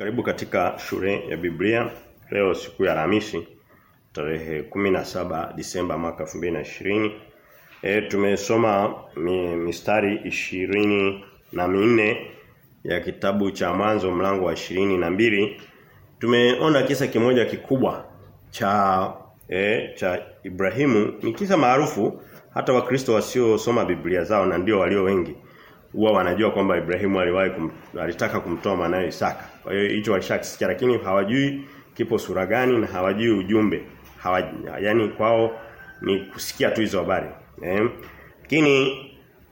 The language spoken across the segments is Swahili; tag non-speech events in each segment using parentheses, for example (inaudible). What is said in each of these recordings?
Karibu katika shule ya Biblia. Leo siku ya Alhamisi tarehe 17 Disemba mwaka 2020. E, tumesoma mi, mistari ishirini na minne ya kitabu cha mwanzo mlango wa ishirini na mbili Tumeona kisa kimoja kikubwa cha e, cha Ibrahimu. Ni kisa maarufu hata wakristo wasiosoma Biblia zao na ndio walio wengi huwa wanajua kwamba Ibrahimu aliwahi kum, alitaka kumtoa mwanae Isaka. Kwa hiyo hicho walishakisikia lakini hawajui kipo sura gani na hawajui ujumbe. Hawajui, yani kwao ni kusikia tu hizo habari. Eh? Lakini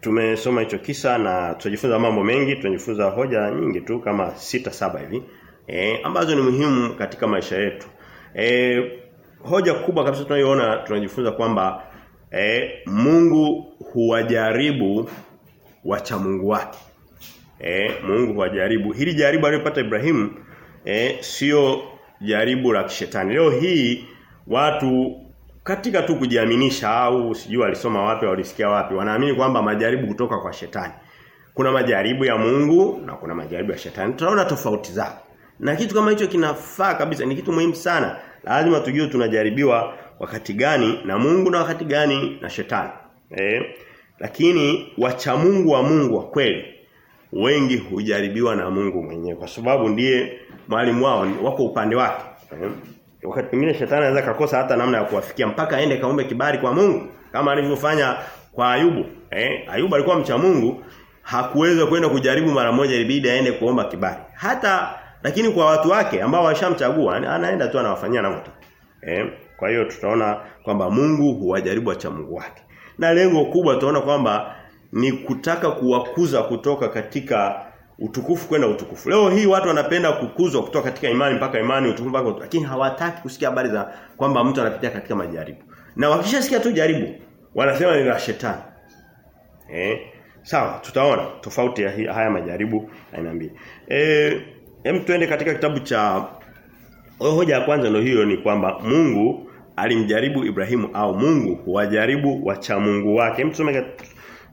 tumesoma hicho kisa na tutajifunza mambo mengi, tunajifunza hoja nyingi tu kama sita saba hivi. Eh, ambazo ni muhimu katika maisha yetu. Eh, hoja kubwa kabisa tunayoona tunajifunza kwamba eh, Mungu huwajaribu wacha Mungu wake. Eh, Mungu huwajaribu. Hili jaribu aliyopata Ibrahimu eh, sio jaribu la kishetani. Leo hii watu katika tu kujiaminisha au sijui alisoma wapi alisikia wapi wanaamini kwamba majaribu kutoka kwa shetani. Kuna majaribu ya Mungu na kuna majaribu ya shetani. Tunaona tofauti zao. Na kitu kama hicho kinafaa kabisa ni kitu muhimu sana. Lazima tujue tunajaribiwa wakati gani na Mungu na wakati gani na shetani. Eh? Lakini wacha Mungu wa Mungu wa kweli wengi hujaribiwa na Mungu mwenyewe kwa sababu ndiye mwalimu wao wako upande wake. Wakati mwingine shetani anaweza kukosa hata namna ya kuwafikia mpaka aende kaombe kibali kwa Mungu kama alivyofanya kwa Ayubu. Eh? Ayubu alikuwa mcha Mungu hakuweza kwenda kujaribu mara moja ilibidi aende kuomba kibali. Hata lakini kwa watu wake ambao washamchagua anaenda tu anawafanyia anavyotaka. Eh? Kwa hiyo tutaona kwamba Mungu huwajaribu wacha Mungu wake. Na lengo kubwa tunaona kwamba ni kutaka kuwakuza kutoka katika utukufu kwenda utukufu. Leo hii watu wanapenda kukuzwa kutoka katika imani mpaka imani utukufu mpaka utukufu. Lakini hawataki kusikia habari za kwamba mtu anapitia katika majaribu. Na wakishasikia tu jaribu, wanasema ni la shetani. Eh? Sawa, tutaona tofauti ya haya majaribu aina mbili. Eh, hem tuende katika kitabu cha hoja ya kwanza ndio hiyo ni kwamba Mungu alimjaribu Ibrahimu au Mungu huwajaribu wacha Mungu wake. Hem tusome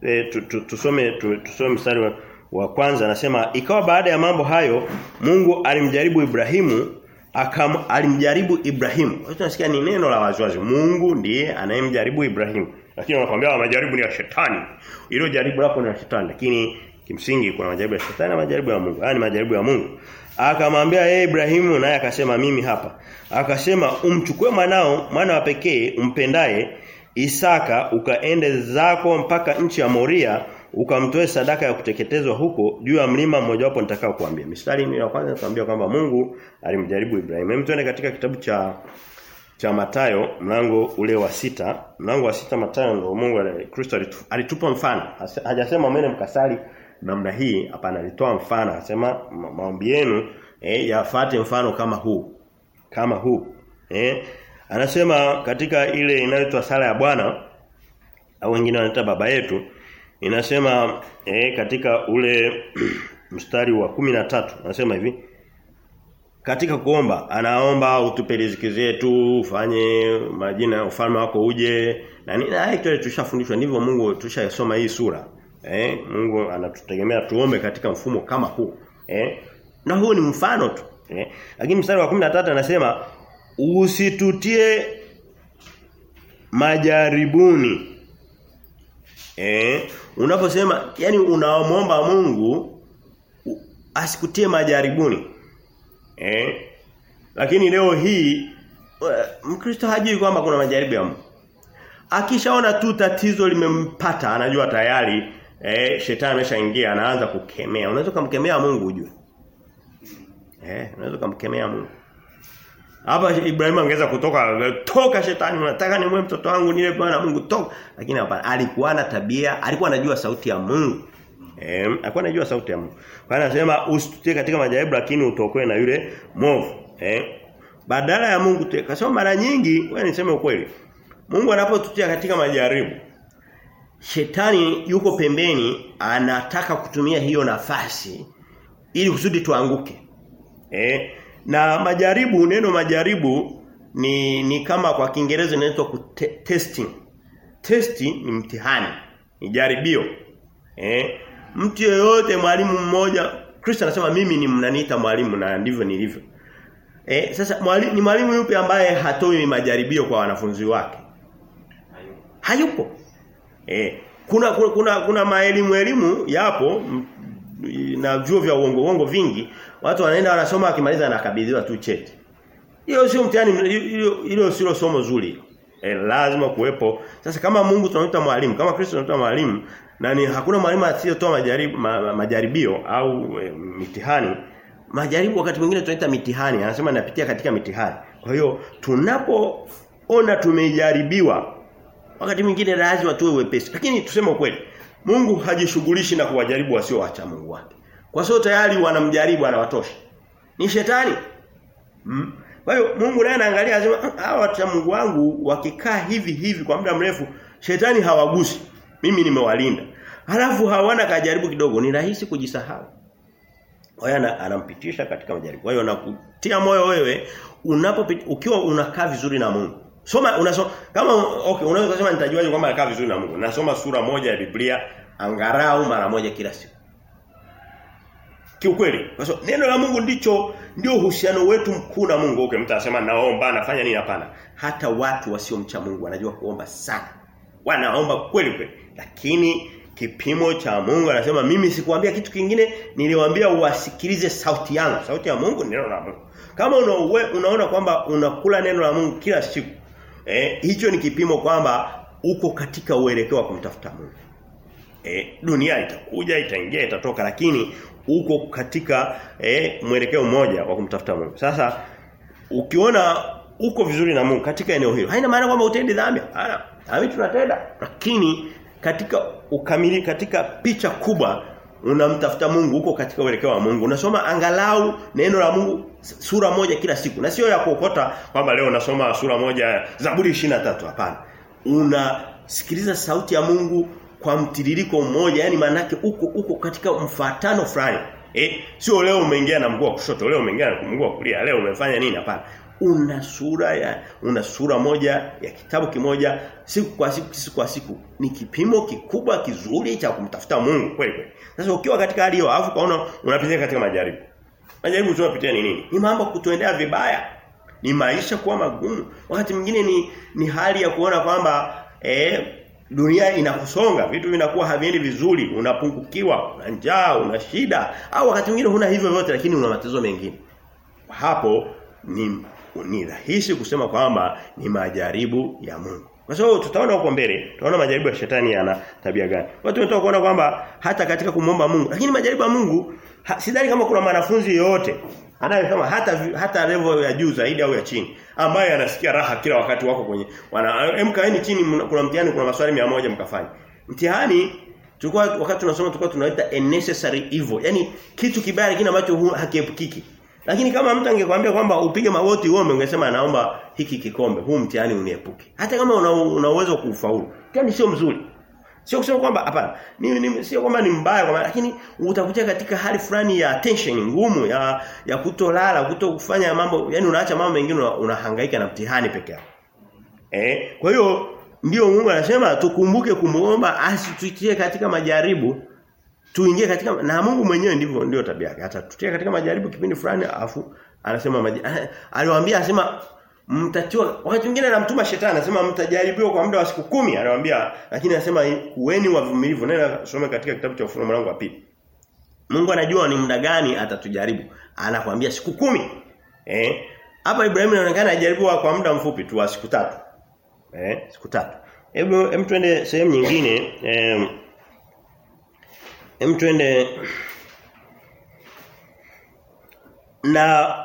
e, tusome tusome mstari wa, wa kwanza anasema ikawa baada ya mambo hayo Mungu alimjaribu Ibrahimu akam alimjaribu Ibrahimu. Tunasikia ni neno la waziwazi. Mungu ndiye anayemjaribu Ibrahimu. Lakini wanakuambia majaribu ni ya shetani. Hilo jaribu lako ni ya shetani lakini kimsingi kuna majaribu ya shetani na majaribu ya Mungu. Haya ni majaribu ya Mungu. Akamwambia yeye Ibrahimu naye akasema mimi hapa. Akasema umchukue mwanao mwana wa pekee umpendaye Isaka ukaende zako mpaka nchi ya Moria ukamtoe sadaka ya kuteketezwa huko juu ya mlima mmojawapo nitakao kuambia. Mistari ya kwanza tuambia kwamba Mungu alimjaribu Ibrahimu. Hem tuende katika kitabu cha cha Matayo mlango ule wa sita mlango wa sita Matayo ndio Mungu Kristo alitupa mfano. Hajasema mwene mkasali namna hii hapana alitoa mfano akasema maombi yenu eh, yafuate mfano kama huu kama huu eh anasema katika ile inayoitwa sala ya Bwana au wengine wanaita baba yetu inasema eh, katika ule (clears throat) mstari wa kumi na tatu anasema hivi katika kuomba anaomba utupe riziki zetu ufanye majina ufalme wako uje na nini hiyo tushafundishwa ndivyo Mungu tulishasoma hii sura Eh, Mungu anatutegemea tuombe katika mfumo kama huu. Eh? Na huu ni mfano tu. Eh? Lakini mstari wa 13 anasema usitutie majaribuni. Eh? Unaposema yani unaomba Mungu asikutie majaribuni. Eh? Lakini leo hii Mkristo hajui kwamba kuna majaribu ya Mungu. Akishaona tu tatizo limempata anajua tayari eh shetani ameshaingia anaanza kukemea. Unaweza kumkemea Mungu ujue. Eh, unaweza kumkemea Mungu. Hapa Ibrahim angeweza kutoka toka shetani unataka nimwe mtoto wangu nile bwana Mungu toka lakini hapana alikuwa na tabia alikuwa anajua sauti ya Mungu. Eh, alikuwa anajua sauti ya Mungu. Kwa anasema usitie katika majaribu lakini utokoe na yule mwovu. Eh? Badala ya Mungu tu kasema mara nyingi wewe niseme ukweli. Mungu anapotutia katika majaribu Shetani yuko pembeni anataka kutumia hiyo nafasi ili kusudi tuanguke. Eh? Na majaribu neno majaribu ni ni kama kwa Kiingereza inaitwa testing. Testi ni mtihani, ni jaribio. Eh? Mtu yeyote mwalimu mmoja Kristo anasema mimi ni mnaniita mwalimu na ndivyo nilivyo. Eh sasa mwalimu ni mwalimu yupi ambaye hatoi majaribio kwa wanafunzi wake? Hayupo. Eh kuna kuna kuna, maelimu elimu yapo na vyuo vya uongo uongo vingi watu wanaenda wanasoma akimaliza anakabidhiwa tu cheti. Hiyo sio mtihani hilo sio somo zuri. E, lazima kuwepo. Sasa kama Mungu tunamuita mwalimu, kama Kristo tunamuita mwalimu na ni hakuna mwalimu asiyotoa majaribu ma, majaribio au e, mitihani. Majaribu wakati mwingine tunaita mitihani. Anasema napitia katika mitihani. Kwa hiyo tunapoona tumejaribiwa wakati mwingine lazima tuwe wepesi. Lakini tuseme ukweli. Mungu hajishughulishi na kuwajaribu wasio wacha Mungu wake. Kwa sababu tayari wanamjaribu anawatosha. Ni shetani. Mm. Kwa hiyo Mungu naye anaangalia anasema hawa wacha Mungu wangu wakikaa hivi hivi kwa muda mrefu shetani hawagusi. Mimi nimewalinda. Halafu hawana kajaribu kidogo ni rahisi kujisahau. Kwa hiyo anampitisha katika majaribu. Kwa hiyo nakutia moyo wewe unapopit ukiwa unakaa vizuri na Mungu. Soma unasoma kama okay unaweza kusema nitajuaje kwamba nakaa vizuri na Mungu. Nasoma sura moja ya Biblia angarau mara moja kila siku. Kiukweli, kwa sababu neno la Mungu ndicho ndio uhusiano wetu mkuu na Mungu. Okay, mtu anasema naomba, nafanya nini hapana. Hata watu wasiomcha Mungu wanajua kuomba sana. Wanaomba kweli kweli. Lakini kipimo cha Mungu anasema mimi sikuambia kitu kingine, niliwaambia uwasikilize sauti yangu. Sauti ya Mungu neno la Mungu. Kama una uwe, unaona kwamba unakula neno la Mungu kila siku, eh hicho ni kipimo kwamba uko katika uelekeo wa kumtafuta Mungu. Eh dunia itakuja, itaingia, itatoka lakini uko katika eh mwelekeo mmoja wa kumtafuta Mungu. Sasa ukiona uko vizuri na Mungu katika eneo hilo, haina maana kwamba utendi dhambi. Hapana. Dhambi tunatenda. Lakini katika ukamili katika picha kubwa unamtafuta Mungu uko katika uelekeo wa Mungu. Unasoma angalau neno la Mungu sura moja kila siku. Na sio ya kuokota kwamba leo unasoma sura moja Zaburi 23 hapana. Unasikiliza sauti ya Mungu kwa mtiririko mmoja yani manake uko uko katika mfatano fulani. Eh sio leo umeingia na mguu wa kushoto, leo umeingia na mguu wa kulia, leo umefanya nini hapana. Una sura ya una sura moja ya kitabu kimoja siku kwa siku siku kwa siku ni kipimo kikubwa kizuri cha kumtafuta Mungu kweli kweli. Sasa ukiwa katika hali hiyo alafu kaona unapitia katika majaribu. Majaribu tunapitia ni nini? Ni mambo kutuendea vibaya. Ni maisha kuwa magumu. Wakati mwingine ni ni hali ya kuona kwamba eh dunia inakusonga, vitu vinakuwa haviendi vizuri, unapungukiwa, una njaa, una shida, au wakati mwingine huna hivyo vyote lakini una matatizo mengine. Hapo ni ni rahisi kusema kwamba ni majaribu ya Mungu. Kwa sababu tutaona huko mbele, tutaona majaribu ya shetani yana tabia gani. Watu wanataka kuona kwamba hata katika kumomba Mungu, lakini majaribu ya Mungu sidhani kama kuna mwanafunzi anayesema hata hata level ya juu zaidi au ya chini ambaye anasikia raha kila wakati wako kwenye mkaeni chini kuna mtihani kuna maswali 100 mkafanya. Mtihani tulikuwa wakati tunasoma tulikuwa tunaita a necessary evil. Yaani kitu kibaya kile ambacho hakiepukiki. Lakini kama mtu angekwambia kwamba upige magoti uombe ungesema naomba hiki kikombe, huu mtihani uniepuke. Hata kama una, una uwezo kuufaulu. Mtihani sio mzuri. Sio kusema kwamba hapana. Ni, ni sio kwamba ni mbaya kwa lakini utakuja katika hali fulani ya tension ngumu ya ya kutolala, kuto kufanya mambo, yani unaacha mambo mengine unahangaika na mtihani peke yako. Eh, kwa hiyo ndio Mungu anasema tukumbuke kumuomba asitutie katika majaribu tuingie katika na Mungu mwenyewe ndivyo ndio tabia yake. Hata tutie katika majaribu kipindi fulani afu anasema (laughs) aliwaambia anasema mtatiwa wakati mwingine anamtuma shetani anasema mtajaribiwa kwa muda wa siku kumi anamwambia lakini anasema kuweni wavumilivu. Nenda some katika kitabu cha ufunuo mlango wa pili. Mungu anajua ni muda gani atatujaribu. Anakuambia siku kumi. Eh? Hapa Ibrahim inaonekana ajaribiwa kwa muda mfupi tu wa siku tatu. Eh? Siku tatu. Hebu hem twende sehemu nyingine. Eh Hem twende na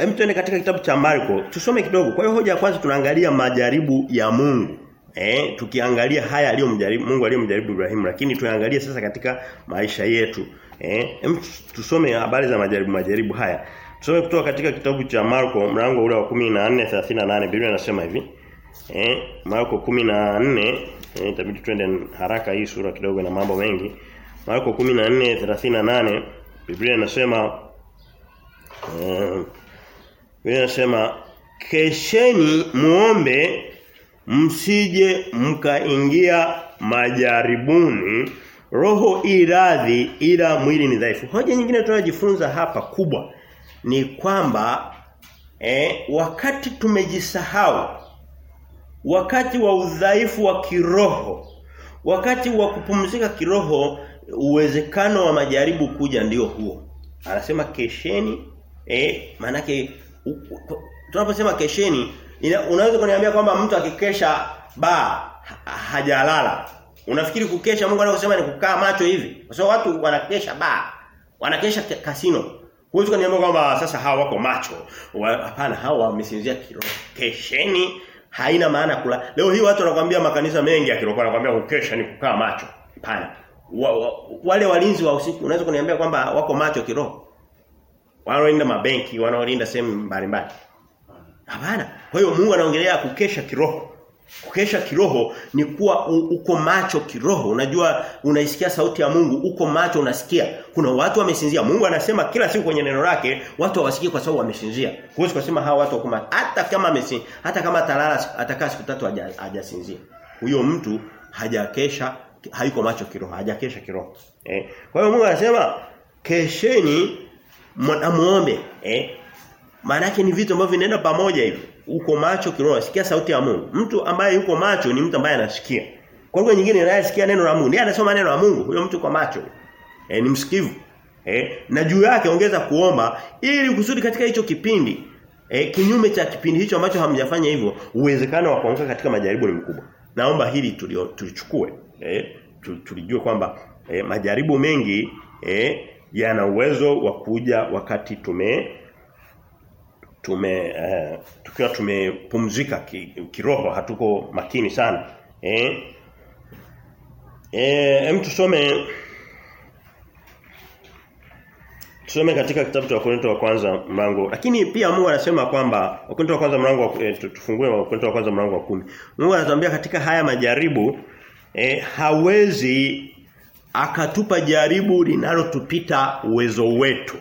hem tuende katika kitabu cha Marko. Tusome kidogo. Kwa hiyo hoja ya kwanza tunaangalia majaribu ya Mungu. Eh, tukiangalia haya aliyomjaribu Mungu aliyomjaribu Ibrahimu, lakini tuangalie sasa katika maisha yetu. Eh, hem tusome habari za majaribu majaribu haya. Tusome kutoka katika kitabu cha Marko mlango ule wa 14:38 Biblia inasema hivi. Eh, Marko 14 eh, itabidi twende haraka hii sura kidogo na mambo mengi. Marko 14:38 Biblia inasema uh, Biblia inasema kesheni muombe msije mkaingia majaribuni roho iradhi radhi ila mwili ni dhaifu. Hoja nyingine tunayojifunza hapa kubwa ni kwamba eh, wakati tumejisahau wakati wa udhaifu wa kiroho wakati wa kupumzika kiroho uwezekano wa majaribu kuja ndio huo anasema kesheni eh manake tunaposema kesheni unaweza kuniambia kwamba mtu akikesha ba hajalala unafikiri kukesha Mungu anasema ni kukaa macho hivi kwa sababu watu wanakesha ba wanakesha kasino huwezi kuniambia kwamba sasa hawa wako macho hapana hawa wamesinzia kiroho kesheni haina maana kula. Leo hii watu wanakuambia makanisa mengi ya kiroho wanakuambia kukesha ni kukaa macho. Hapana. Wa, wa, wale walinzi wa usiku unaweza kuniambia kwamba wako macho kiroho. Wanaolinda mabenki, wanaolinda sehemu mbalimbali. Hapana. Kwa hiyo Mungu anaongelea kukesha kiroho. Kukesha kiroho ni kuwa uko macho kiroho. Unajua unaisikia sauti ya Mungu, uko macho unasikia. Kuna watu wamesinzia. Mungu anasema kila siku kwenye neno lake watu hawasikii kwa sababu wamesinzia. Huwezi kusema hawa watu wako. Hata kama amesinzia, hata kama talala atakaa siku tatu hajasinzia. Huyo mtu hajakesha hayuko macho kiroho, hajakesha kiroho. Eh. Kwa hiyo Mungu anasema kesheni muombe, eh. Maana yake ni vitu ambavyo vinaenda pamoja hivi. Uko macho kiroho, sikia sauti ya Mungu. Mtu ambaye yuko macho ni mtu ambaye anasikia. Kwa lugha nyingine anayesikia neno la Mungu. Ndiye anasoma neno la Mungu. Huyo mtu kwa macho. eh ni msikivu. eh na juu yake ongeza kuomba ili kusudi katika hicho kipindi eh kinyume cha kipindi hicho ambacho hamjafanya hivyo uwezekano wa kuanguka katika majaribu ni mkubwa. Naomba hili tulichukue. Eh, tulijue kwamba eh, majaribu mengi e, yana uwezo wa kuja wakati tume tume uh, tukiwa tumepumzika ki, kiroho hatuko makini sana eh. Eh tusome tusome katika kitabu cha Wakorintho wa kwanza mlango lakini pia Mungu anasema kwamba Wakorintho wa kwanza mlango wa eh, tufungue Wakorintho wa kwanza mlango wa kumi. Mungu anatuambia katika haya majaribu eh, hawezi akatupa jaribu linalotupita uwezo wetu.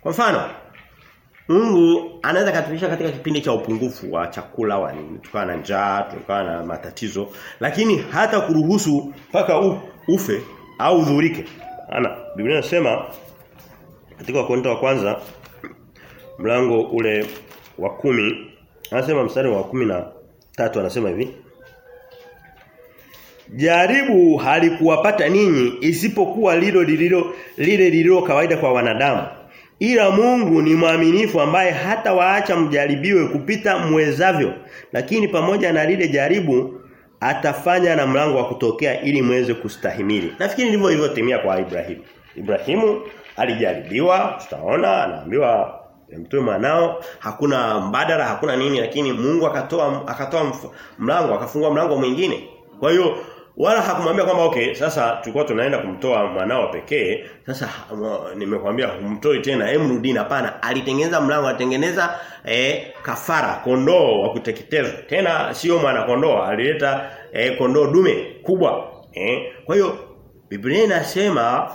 Kwa mfano Mungu anaweza katupisha katika kipindi cha upungufu wa chakula wa nini tukawa na njaa tukawa na matatizo lakini hata kuruhusu mpaka ufe au udhurike. Ana Biblia inasema katika Wakorintho wa kwanza mlango ule wa kumi anasema mstari wa kumi na tatu anasema hivi Jaribu halikuwapata ninyi isipokuwa lilo lililo lile lililo kawaida kwa wanadamu Ila Mungu ni mwaminifu ambaye hata waacha mjaribiwe kupita mwezavyo lakini pamoja na lile jaribu atafanya na mlango wa kutokea ili mweze kustahimili. Nafikiri ndivyo ilivyotimia kwa Ibrahimu. Ibrahimu alijaribiwa, tutaona anaambiwa mtoe mwanao, hakuna mbadala, hakuna nini lakini Mungu akatoa akatoa mlango, akafungua mlango mwingine. Kwa hiyo wala hakumwambia kwamba okay sasa tulikuwa tunaenda kumtoa mwanao pekee. Sasa nimekwambia humtoi tena emrudini hapana alitengeneza mlango alitengeneza eh, kafara kondoo wa kuteketezwa. Tena sio mwana kondoo alileta eh, kondoo dume kubwa eh. kwa hiyo Biblia inasema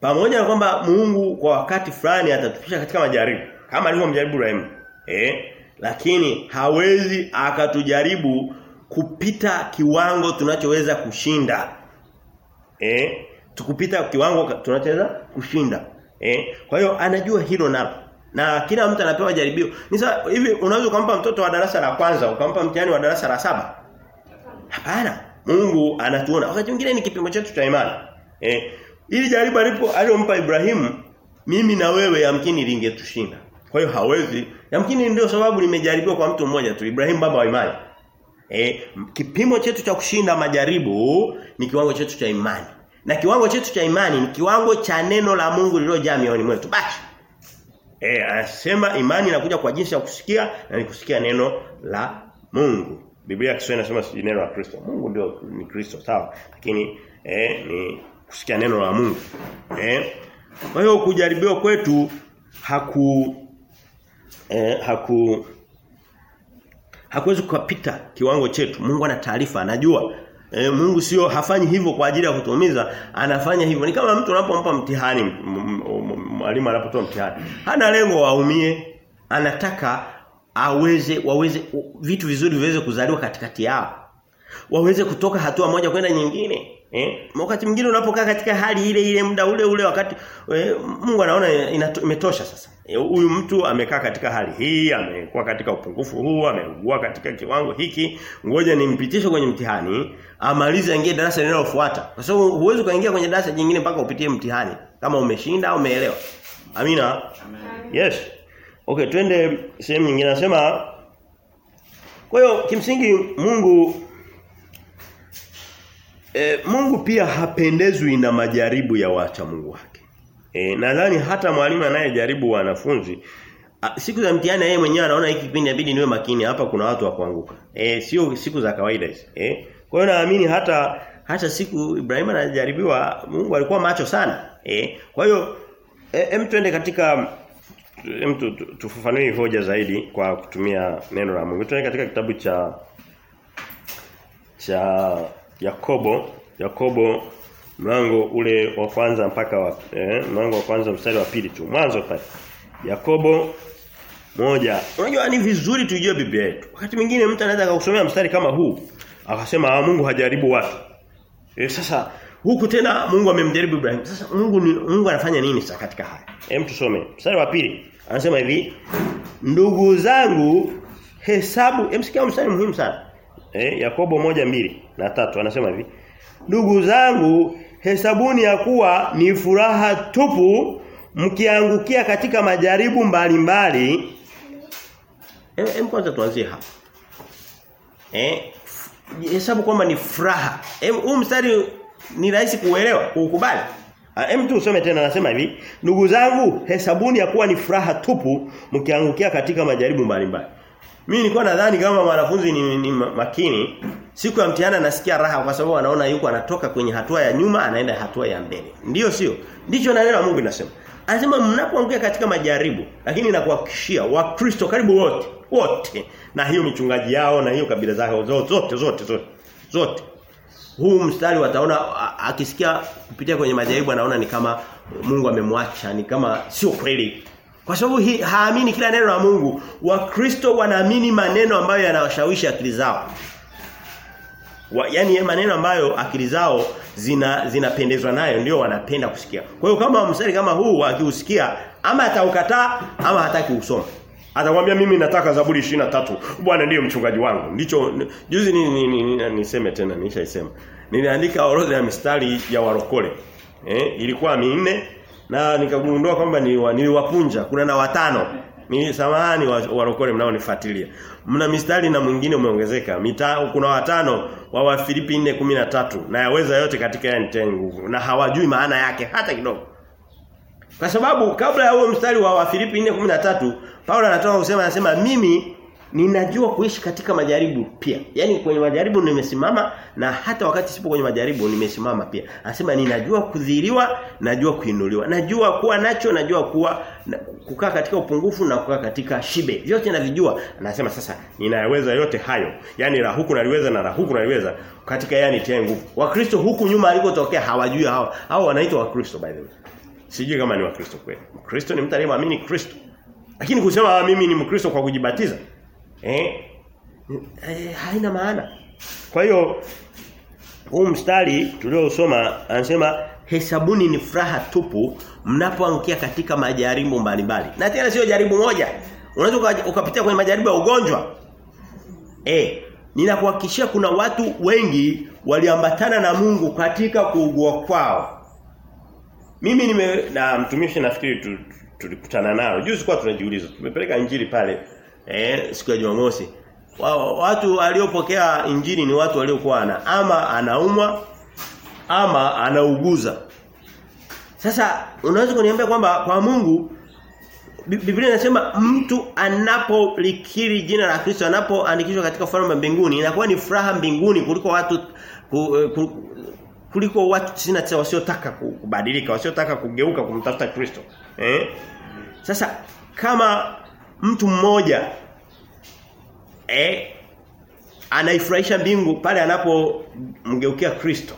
pamoja na kwamba Mungu kwa wakati fulani atatupisha katika majaribu kama alivyomjaribu Ibrahim eh lakini hawezi akatujaribu kupita kiwango tunachoweza kushinda. Eh? Tukupita kiwango tunachoweza kushinda. Eh? Kwa hiyo anajua hilo nalo. Na kila mtu anapewa jaribio. Ni sawa hivi unaweza kumpa mtoto wa darasa la kwanza ukampa mtihani wa darasa la saba? Hapana. Mungu anatuona. Wakati mwingine ni kipimo chetu cha imani. Eh? Ili jaribu alipo aliyompa Ibrahimu mimi na wewe yamkini lingetushinda. Kwa hiyo hawezi. Yamkini ndio sababu nimejaribiwa kwa mtu mmoja tu Ibrahim baba wa imani. E, kipimo chetu cha kushinda majaribu ni kiwango chetu cha imani. Na kiwango chetu cha imani ni kiwango cha neno la Mungu lililojaa mioyoni mwetu. Basi. Eh, anasema imani inakuja kwa jinsi ya kusikia na ni kusikia neno la Mungu. Biblia ya Kiswahili inasema si neno la Kristo. Mungu ndio ni Kristo, sawa. Lakini eh ni kusikia neno la Mungu. Eh? Kwa hiyo kujaribiwa kwetu haku eh, haku hakuwezi kupita kiwango chetu. Mungu ana taarifa, anajua. E, Mungu sio hafanyi hivyo kwa ajili ya kutumiza, anafanya hivyo. Ni kama mtu unapompa mtihani, mwalimu anapotoa mtihani. Hana lengo waumie, anataka aweze waweze vitu vizuri viweze kuzaliwa katikati yao. Waweze kutoka hatua moja kwenda nyingine. Eh, wakati mwingine unapokaa katika hali ile ile muda ule ule wakati eh, Mungu anaona imetosha sasa. Huyu e, mtu amekaa katika hali hii, amekuwa katika upungufu huu, ameugua katika kiwango hiki, ngoja nimpitishe kwenye mtihani, amalize aingie darasa linalofuata. Kwa sababu so, huwezi kuingia kwenye darasa jingine mpaka upitie mtihani kama umeshinda au umeelewa. Amina. Amen. Yes. Okay, twende sehemu nyingine. Nasema kwa hiyo kimsingi Mungu E, Mungu pia hapendezwi na majaribu ya wacha Mungu wake. E, nadhani hata mwalimu anayejaribu wanafunzi a, siku za mtihani yeye mwenyewe anaona hiki kipindi inabidi niwe makini hapa kuna watu wa kuanguka. Eh sio siku za kawaida hizi. Eh kwa hiyo naamini hata hata siku Ibrahim anajaribiwa Mungu alikuwa macho sana. Eh kwa hiyo hem twende katika hem tufafanue hoja zaidi kwa kutumia neno la Mungu. Twende katika kitabu cha cha Yakobo Yakobo mlango ule wa kwanza mpaka wa eh, mlango wa kwanza mstari wa pili tu mwanzo pale. Yakobo moja. Unajua ni vizuri tujue Biblia yetu. Wakati mwingine mtu anaweza akakusomea mstari kama huu akasema ah Mungu hajaribu watu. E, sasa huku tena Mungu amemjaribu Ibrahim. Sasa Mungu ni, Mungu anafanya nini sasa katika haya? Hem tusome. Mstari wa pili. Anasema hivi ndugu zangu hesabu emsikia mstari muhimu sana Eh, Yakobo moja mbili na tatu anasema hivi. Ndugu zangu, hesabuni ya kuwa ni furaha tupu mkiangukia katika majaribu mbalimbali. Eh, em kwanza tuanzie hapa. Eh, hesabu kwamba ni furaha. Huu mstari ni rahisi kuelewa, kuukubali. Hem tu usome tena anasema hivi, ndugu zangu, hesabuni ya kuwa ni furaha tupu mkiangukia katika majaribu mbalimbali. Mimi nilikuwa nadhani kama wanafunzi ni, ni makini, siku ya mtihani anasikia raha kwa sababu anaona yuko anatoka kwenye hatua ya nyuma anaenda hatua ya mbele. Ndiyo sio? Ndicho neno la Mungu linasema. Anasema mnapoangukia katika majaribu, lakini nakuhakikishia Wakristo karibu wote, wote na hiyo michungaji yao na hiyo kabila zao zote zote zote zote. Zote. Huu mstari wataona akisikia kupitia kwenye majaribu anaona ni kama Mungu amemwacha, ni kama sio kweli. Kwa sababu haamini kila neno la Mungu. Wakristo wanaamini maneno ambayo yanawashawishi akili zao. Wa, yani maneno ambayo akili zao zina zinapendezwa nayo ndio wanapenda kusikia. Kwa hiyo kama mstari kama huu akiusikia ama ataukataa ama hataki kusoma. Atakwambia mimi nataka Zaburi 23. Bwana ndiyo mchungaji wangu. Ndicho juzi ni, ni, ni, ni, niseme tena nishaisema. Niliandika orodha ya mistari ya warokole. Eh, ilikuwa minne na nikagundua kwamba niliwapunja. Kuna na watano. Ni samahani warokole mnaonifuatilia. Mna mistari na mwingine umeongezeka. Mita kuna watano wa Wafilipi 4:13 na yaweza yote katika yeye nguvu. Na hawajui maana yake hata kidogo. Kwa sababu kabla ya huo mstari wa Wafilipi 4:13 Paulo anatoka kusema anasema mimi ninajua kuishi katika majaribu pia. Yaani kwenye majaribu nimesimama na hata wakati sipo kwenye majaribu nimesimama pia. Anasema ninajua kudhiriwa, najua kuinuliwa. Najua kuwa nacho, najua kuwa na, kukaa katika upungufu na kukaa katika shibe. Vyote navijua. Anasema sasa ninayaweza yote hayo. Yaani la huku naliweza na la huku naliweza katika yani tena nguvu. Wakristo huku nyuma alikotokea hawajui hao. Hao wanaitwa Wakristo by the way. Sijui kama ni Wakristo kweli. Kristo ni mtu aliyemwamini Kristo. Lakini kusema mimi ni Mkristo kwa kujibatiza Eh, eh haina maana. Kwa hiyo huu mstari tuliosoma anasema hesabuni ni furaha tupu mnapoangukia katika majaribu mbalimbali. Na tena sio jaribu moja. Unaweza ukapitia kwenye majaribu ya ugonjwa. Eh, ninakuhakikishia kuna watu wengi waliambatana na Mungu katika kuugua kwao. Mimi nime na mtumishi nafikiri tulikutana nao. Juzi kwa tunajiuliza. Tumepeleka injili pale eh siku ya Jumamosi. Watu waliopokea injili ni watu waliokuwa ana ama anaumwa ama anauguza. Sasa unaweza kuniambia kwamba kwa Mungu Biblia inasema mtu anapolikiri jina la Kristo anapoandikishwa katika ufalme mbinguni inakuwa ni furaha mbinguni kuliko watu ku, ku, kuliko watu 99 wasiotaka kubadilika, wasiotaka kugeuka kumtafuta Kristo. Eh? Sasa kama mtu mmoja eh anaifurahisha mbingu pale anapomgeukia Kristo.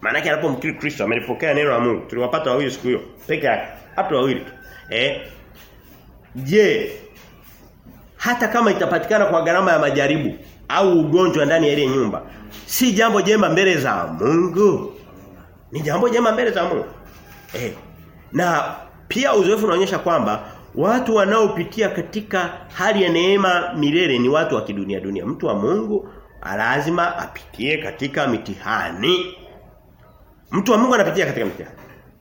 Maana yake anapomkiri Kristo amelipokea neno la Mungu. Tuliwapata wawili siku hiyo peke yake. Hata wawili tu. Eh? Je, hata kama itapatikana kwa gharama ya majaribu au ugonjwa ndani ya ile nyumba, si jambo jema mbele za Mungu. Ni jambo jema mbele za Mungu. Eh. Na pia uzoefu unaonyesha kwamba watu wanaopitia katika hali ya neema milele ni watu wa kidunia dunia. Mtu wa Mungu lazima apitie katika mitihani. Mtu wa Mungu anapitia katika mitihani.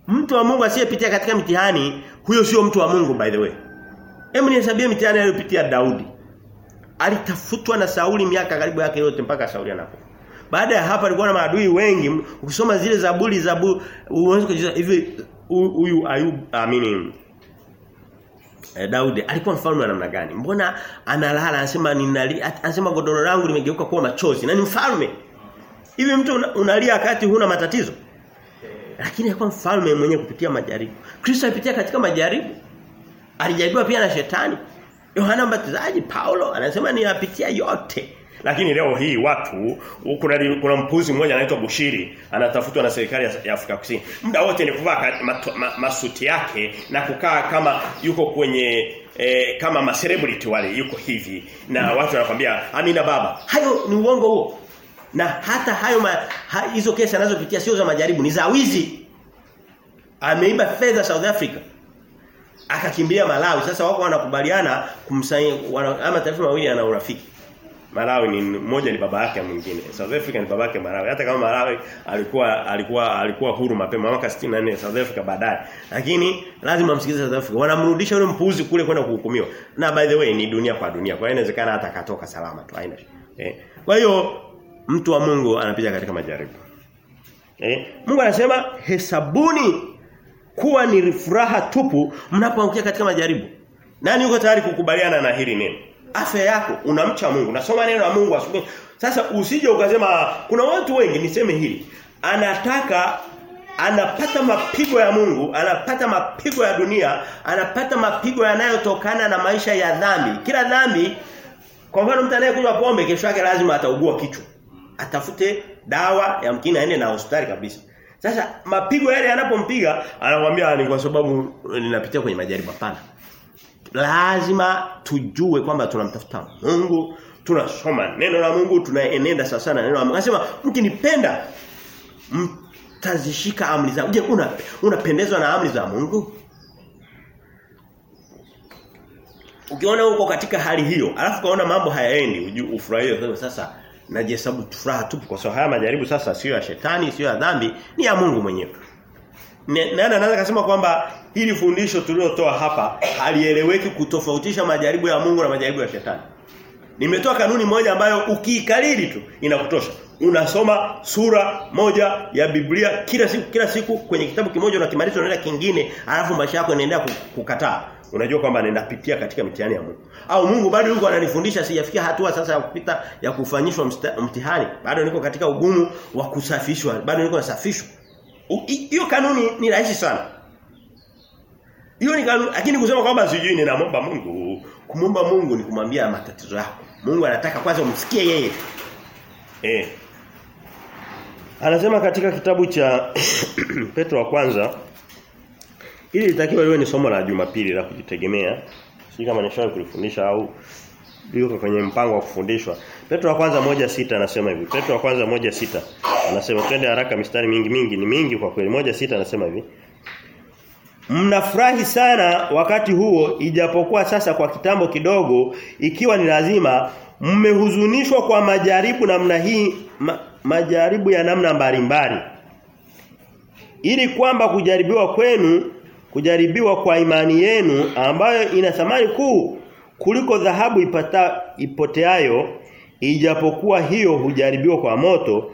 Mtu wa Mungu asiyepitia katika mitihani, huyo sio mtu wa Mungu by the way. Hebu nihesabie mitihani aliyopitia Daudi. Alitafutwa na Sauli miaka karibu yake yote mpaka Sauli anapo. Baada ya hapa alikuwa na maadui wengi. Ukisoma zile Zaburi Zaburi unaweza kujua hivi huyu Ayub amini eh, Daudi alikuwa mfalme wa namna gani? Mbona analala anasema ninali anasema godoro langu limegeuka kuwa machozi na ni mfalme. Hivi mtu unalia wakati huna matatizo? Lakini alikuwa mfalme mwenye kupitia majaribu. Kristo alipitia katika majaribu. Alijaribiwa pia na shetani. Yohana Mbatizaji, Paulo anasema ninapitia yote. Lakini leo hii watu kuna kuna mpuzi mmoja anaitwa Bushiri anatafutwa na serikali ya Afrika Kusini. Muda wote ni kuvaa ma, ma, masuti yake na kukaa kama yuko kwenye E, kama ma celebrity wale yuko hivi na watu wanakwambia amina baba. Hayo ni uongo huo. Na hata hayo ma, ha, hizo kesi anazopitia sio za majaribu ni za wizi. Ameiba fedha South Africa akakimbilia Malawi. Sasa wako wanakubaliana kumsaini wana, ama taifa mawili yana urafiki. Malawi ni mmoja ni baba yake mwingine. South Africa ni baba yake Malawi. Hata kama Malawi alikuwa alikuwa alikuwa huru mapema mwaka 64 South Africa baadaye. Lakini lazima msikilize South Africa. Wanamrudisha yule mpuuzi kule kwenda kuhukumiwa. Na by the way ni dunia kwa dunia. Kwa hiyo inawezekana hata katoka salama tu. Haina eh. Kwa hiyo mtu wa Mungu anapita katika majaribu. Eh? Mungu anasema hesabuni kuwa ni furaha tupu mnapoangukia katika majaribu. Nani yuko tayari kukubaliana na hili neno? Afya yako unamcha Mungu. Nasoma neno la Mungu asubuhi. Sasa usije ukasema kuna watu wengi niseme hili. Anataka anapata mapigo ya Mungu, anapata mapigo ya dunia, anapata mapigo yanayotokana na maisha ya dhambi. Kila dhambi kwa mfano mtu anayekunywa pombe kesho yake lazima ataugua kichwa. Atafute dawa ya mkini aende na hospitali kabisa. Sasa mapigo yale yanapompiga anamwambia ni kwa sababu ninapitia kwenye majaribu hapana. Lazima tujue kwamba tunamtafuta Mungu, tunasoma neno la Mungu, tunaenenda sasa na neno la Mungu. Anasema mkinipenda mtazishika amri zangu. Je, una unapendezwa na amri za Mungu? Ukiona uko katika hali hiyo, alafu kaona mambo hayaendi, ufurahie sasa najihesabu furaha tupu kwa sababu haya majaribu sasa sio ya shetani, sio ya dhambi, ni ya Mungu mwenyewe. Nani anaweza kusema kwamba hili fundisho tuliotoa hapa halieleweki kutofautisha majaribu ya Mungu na majaribu ya shetani. Nimetoa kanuni moja ambayo ukiikariri tu inakutosha. Unasoma sura moja ya Biblia kila siku kila siku kwenye kitabu kimoja unakimaliza unaenda kingine alafu maisha yako yanaendelea kukataa. Unajua kwamba ninapitia katika mitihani ya Mungu. Au Mungu bado yuko ananifundisha sijafikia hatua sasa ya kupita ya kufanyishwa mtihani. Bado niko katika ugumu wa kusafishwa. Bado niko nasafishwa. Hiyo kanuni ni rahisi sana. Hiyo ni kanuni lakini kusema kwamba sijui ninamwomba Mungu, kumwomba Mungu ni kumwambia matatizo yako. Mungu anataka kwanza umsikie yeye. Eh. Anasema katika kitabu cha (coughs) Petro wa kwanza ili litakiwa liwe ni somo la Jumapili la kujitegemea. Si kama nishawahi kulifundisha au liko kwenye mpango wa kufundishwa. Petro wa kwanza moja sita anasema hivi. Petro wa kwanza moja sita anasema twende haraka mistari mingi mingi ni mingi kwa kweli. Moja sita anasema hivi. Mnafurahi sana wakati huo ijapokuwa sasa kwa kitambo kidogo ikiwa ni lazima mmehuzunishwa kwa majaribu namna hii ma, majaribu ya namna mbalimbali. Ili kwamba kujaribiwa kwenu kujaribiwa kwa imani yenu ambayo ina thamani kuu kuliko dhahabu ipata ipoteayo ijapokuwa hiyo hujaribiwa kwa moto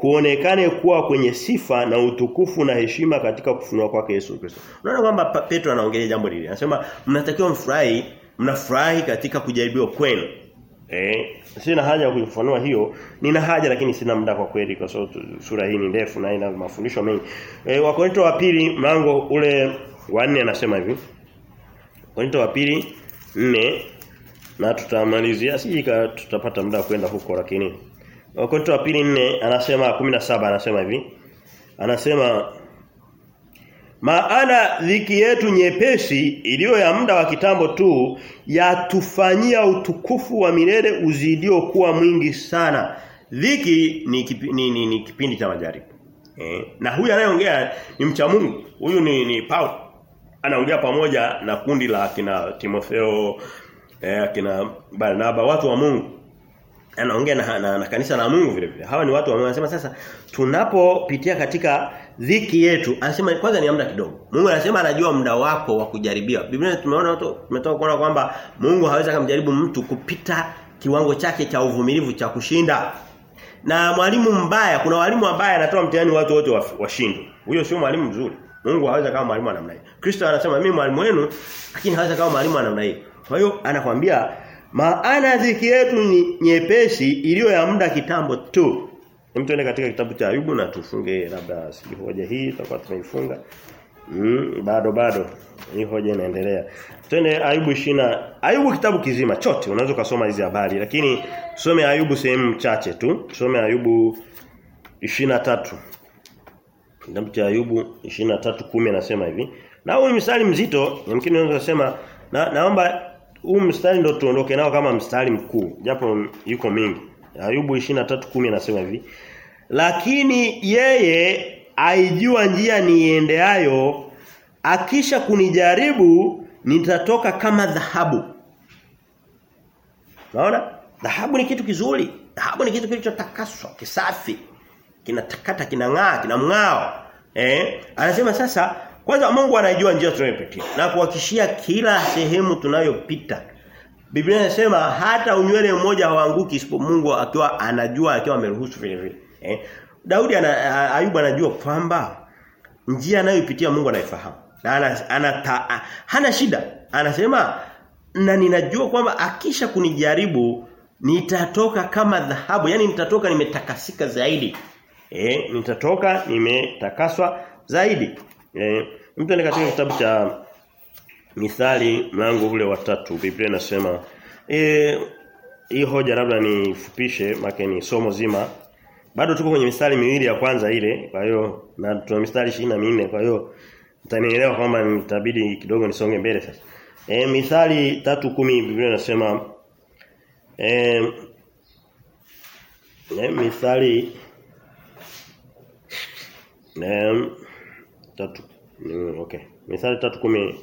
kuonekane kuwa kwenye sifa na utukufu na heshima katika kufunua kwake Yesu Kristo. Unaona kwamba Petro anaongelea jambo lile. Anasema mnatakiwa mfurahi, mnafurahi katika kujaribiwa kwenu. Eh, sina haja ya kuifafanua hiyo. Nina haja lakini sina muda kwa kweli kwa sababu sura hii ni ndefu na ina mafundisho mengi. Eh, Wakorintho wa pili mlango ule wa 4 anasema hivi. Korinto wa pili 4 na tutamalizia sijika tutapata muda kwenda huko lakini Wakorintho wa pili nne anasema 17 anasema hivi. Anasema maana dhiki yetu nyepesi iliyo ya muda wa kitambo tu yatufanyia utukufu wa milele uzidio kuwa mwingi sana. Dhiki ni, kipi, ni, ni, ni kipindi cha majaribu. Eh, na huyu anayeongea ni mcha Mungu. Huyu ni ni Paul. Anaongea pamoja na kundi la kina Timotheo eh kina Barnaba watu wa Mungu. Anaongea na, na, na kanisa la Mungu vile vile. Hawa ni watu wanasema sasa tunapopitia katika dhiki yetu anasema kwanza ni muda kidogo. Mungu anasema anajua muda wako wa kujaribiwa. Biblia tumeona watu tumetoka kuona kwamba Mungu hawezi kumjaribu mtu kupita kiwango chake cha uvumilivu cha kushinda. Na mwalimu mbaya, kuna walimu wabaya anatoa mtihani watu wote washindwe. Huyo sio mwalimu mzuri. Mungu hawezi kama mwalimu wa namna hiyo. Kristo anasema mimi mwalimu wenu lakini hawezi kama mwalimu wa namna hiyo. Kwa hiyo anakwambia maana dhiki yetu ni nyepesi iliyo ya muda kitambo tu. Hem tuende katika kitabu cha Ayubu na tufunge labda sijui hoja hii tutakuwa tumeifunga. Mm, bado bado. Hii hoja inaendelea. Twende Ayubu 20. Ayubu kitabu kizima chote unaweza kusoma hizi habari lakini tusome Ayubu sehemu chache tu. Tusome Ayubu 23. Kitabu cha Ayubu 23:10 anasema hivi. Na huu ni msali mzito, yamkini unaweza kusema na naomba huu mstari ndio tuondoke nao kama mstari mkuu, japo yuko mingi. Ayubu 23:10 anasema hivi. Lakini yeye aijua njia niendeayo akisha kunijaribu nitatoka kama dhahabu. Naona? Dhahabu ni kitu kizuri. Dhahabu ni kitu kilichotakaswa, kisafi. Kinatakata, kinang'aa, kinamng'ao. Eh? Anasema sasa kwanza Mungu anajua njia tunayopitia na kuhakishia kila sehemu tunayopita. Biblia inasema hata unywele mmoja hauanguki isipo Mungu akiwa anajua akiwa ameruhusu vile vile. Eh? Daudi ana, Ayubu anajua kwamba njia anayopitia Mungu anaifahamu. Na ana, ana ta, hana shida. Anasema na ninajua kwamba akisha kunijaribu nitatoka kama dhahabu, yani nitatoka nimetakasika zaidi. Eh, nitatoka nimetakaswa zaidi. Eh, mtu ni katika kitabu cha Mithali mlango ule wa tatu Biblia inasema eh hii hoja labda nifupishe make ni somo zima. Bado tuko kwenye mistari miwili ya kwanza ile. Kwa hiyo na tuna mistari 24 kwa hiyo mtanielewa kwamba nitabidi kidogo nisonge mbele sasa. Eh Mithali 3:10 Biblia inasema eh e, Mithali eh tatu mm, okay. Mithali 3:10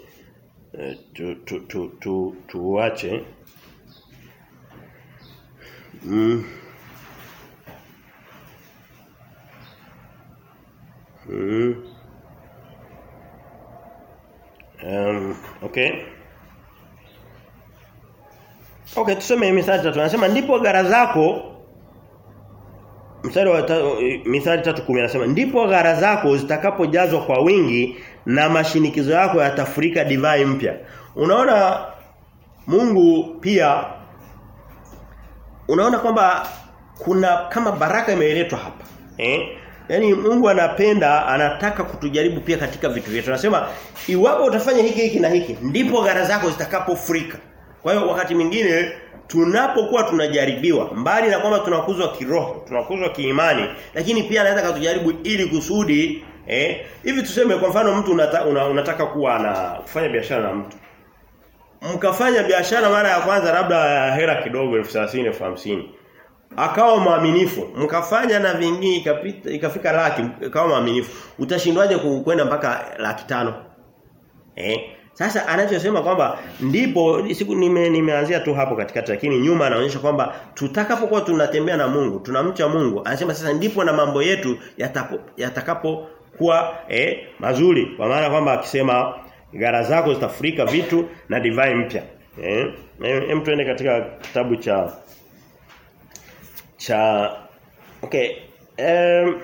eh, tu tu tu tu mm. Mm. Um, okay. Okay, tuseme mithali tatu. Anasema ndipo gara zako mstari wa mithali 3:10 anasema ndipo ghara zako zitakapojazwa kwa wingi na mashinikizo yako yatafurika divai mpya. Unaona Mungu pia unaona kwamba kuna kama baraka imeletwa hapa. Eh? Yaani Mungu anapenda anataka kutujaribu pia katika vitu vyetu. Anasema iwapo utafanya hiki hiki na hiki ndipo ghara zako zitakapofurika. Kwa hiyo wakati mwingine tunapokuwa tunajaribiwa mbali na kwamba tunakuzwa kiroho, tunakuzwa kiimani, lakini pia anaweza kutujaribu ili kusudi eh hivi tuseme kwa mfano mtu unata, una, unataka kuwa na kufanya biashara na mtu. Mkafanya biashara mara ya kwanza labda hela kidogo 1030 1050 akawa mwaminifu. Mkafanya na vingi ikapita ikafika laki akawa mwaminifu. Utashindwaje kwenda mpaka laki tano? Eh sasa anachosema kwamba ndipo siku nime, nimeanzia tu hapo katikati lakini nyuma anaonyesha kwamba tutakapokuwa tunatembea na Mungu tunamcha Mungu anasema sasa ndipo na mambo yetu yatakapokuwa yatakapo eh, mazuri. Kwa maana kwamba akisema gara zako zitafurika vitu na divai mpya. Eh hem tuende katika kitabu cha cha okay um,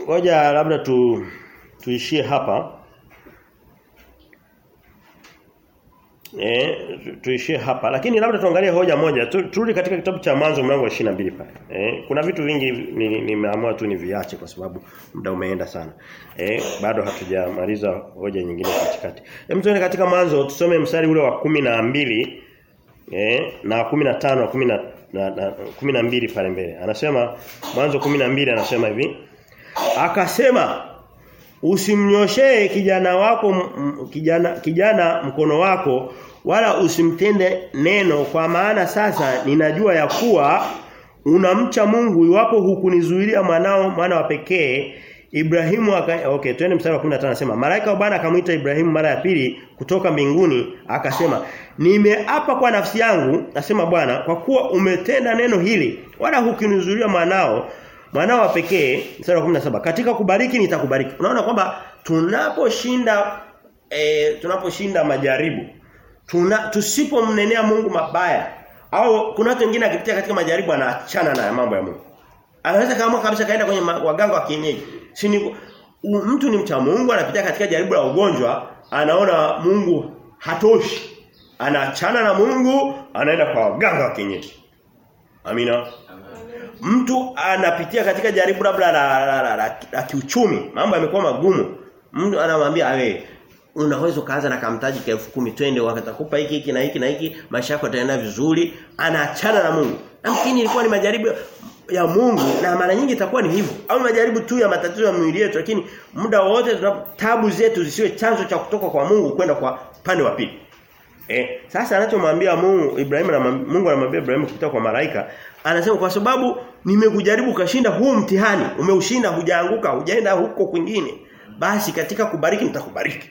ngoja labda tu tuishie hapa Eh tuishie hapa. Lakini labda tuangalie hoja moja. Turudi katika kitabu cha mwanzo mlango wa 22 pale. Eh kuna vitu vingi nimeamua ni tu niviache kwa sababu muda umeenda sana. Eh bado hatujamaliza hoja nyingine katikati. Hem tuende katika mwanzo tusome mstari ule wa kumi na mbili eh na 15 na 10 na, na 12 pale mbele. Anasema mwanzo 12 anasema hivi. Akasema usimnyoshee kijana wako kijana kijana mkono wako wala usimtende neno kwa maana sasa ninajua ya kuwa unamcha Mungu iwapo hukunizuilia mwanao mwana wa pekee. Ibrahimu aka, okay twende mstari wa 15 anasema malaika wa Bwana akamwita Ibrahimu mara ya pili kutoka mbinguni akasema nimeapa kwa nafsi yangu nasema Bwana kwa kuwa umetenda neno hili wala hukunizuilia mwanao mwanao wa pekee mstari wa 17 katika kubariki nitakubariki. Unaona kwamba tunaposhinda e, tunaposhinda majaribu tuna tusipomnenea Mungu mabaya au kuna watu wengine akipitia katika majaribu anaachana na mambo ya Mungu. Anaweza kama kabisa kaenda kwenye waganga wa kienyeji. Si ni mtu ni mcha Mungu anapitia katika jaribu la ugonjwa anaona Mungu hatoshi. Anaachana na Mungu anaenda kwa waganga wa kienyeji. Amina mtu anapitia katika jaribu labda la, la, la, la, la kiuchumi mambo yamekuwa magumu. Mtu anamwambia awe unaweza kaanza na kamtaji ka 10,000 twende wakatakupa hiki hiki na hiki na hiki maisha yako yataenda vizuri. Anaachana na Mungu. Lakini ilikuwa ni majaribu ya Mungu na mara nyingi itakuwa ni hivyo. Au majaribu tu ya matatizo ya mwili yetu lakini muda wote tabu zetu zisiwe chanzo cha kutoka kwa Mungu kwenda kwa pande wa pili. Eh sasa anachomwambia Mungu Ibrahim na Mungu anamwambia Ibrahim kupitia kwa malaika anasema kwa sababu nimekujaribu kashinda huu mtihani umeushinda hujaanguka hujaenda huko kwingine basi katika kubariki nitakubariki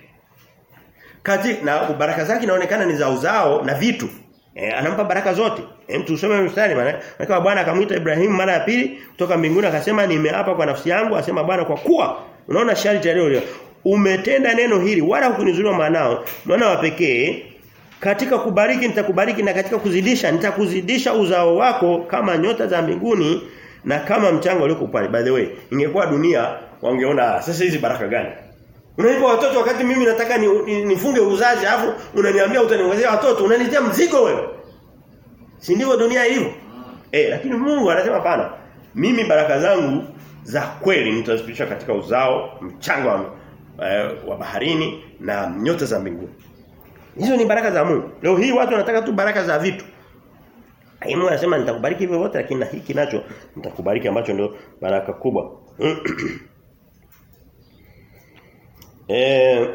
kati na baraka zake inaonekana ni za uzao na vitu E, anampa baraka zote. E, mtu usome mstari maana Bwana akamwita Ibrahimu mara ya pili kutoka mbinguni akasema nimeapa kwa nafsi yangu asema Bwana kwa kuwa unaona sharti ya leo umetenda neno hili wala hukunizuia mwanao mwana wa pekee katika kubariki nitakubariki na katika kuzidisha nitakuzidisha uzao wako kama nyota za mbinguni na kama mchanga ulioko pale by the way ingekuwa dunia wangeona sasa hizi baraka gani? Unanipa watoto wakati mimi nataka nifunge ni, ni uzazi alafu unaniambia utaniongezea watoto unanitia mzigo wewe. Si ndivyo dunia hiyo Eh lakini Mungu anasema pana Mimi baraka zangu za kweli nitazipitisha katika uzao mchango wa, eh, wa baharini na nyota za mbinguni. Hizo ni baraka za Mungu. Leo hii watu wanataka tu baraka za vitu. Mungu anasema nitakubariki hivyo wote lakini na hiki nacho nitakubariki ambacho ndio baraka kubwa. (clears throat) Eh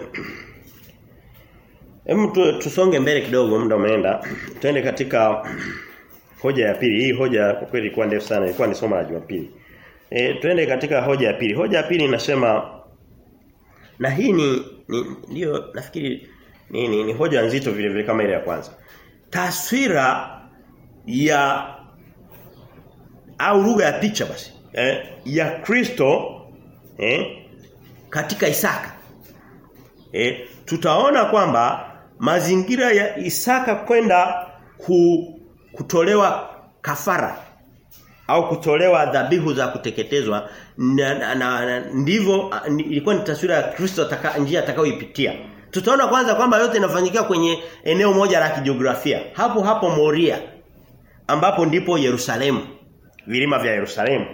Hem tusonge mbele kidogo muda umeenda. Twende katika hoja ya pili. Hii hoja kwa kweli ilikuwa ndefu sana, ilikuwa ni somo la Jumapili. Eh twende katika hoja ya pili. Hoja ya pili inasema na hii ni ndio nafikiri ni, ni, ni hoja nzito vile vile kama ile ya kwanza. Taswira ya au lugha ya picha basi eh, ya Kristo eh, katika Isaka Eh, tutaona kwamba mazingira ya Isaka kwenda ku, kutolewa kafara au kutolewa dhabihu za kuteketezwa na, na, na, na, ndivyo ilikuwa ni taswira ya Kristo njia atakayoipitia. Tutaona kwanza kwamba yote inafanyikia kwenye eneo moja la kijiografia. Hapo hapo Moria ambapo ndipo Yerusalemu. Vilima vya Yerusalemu.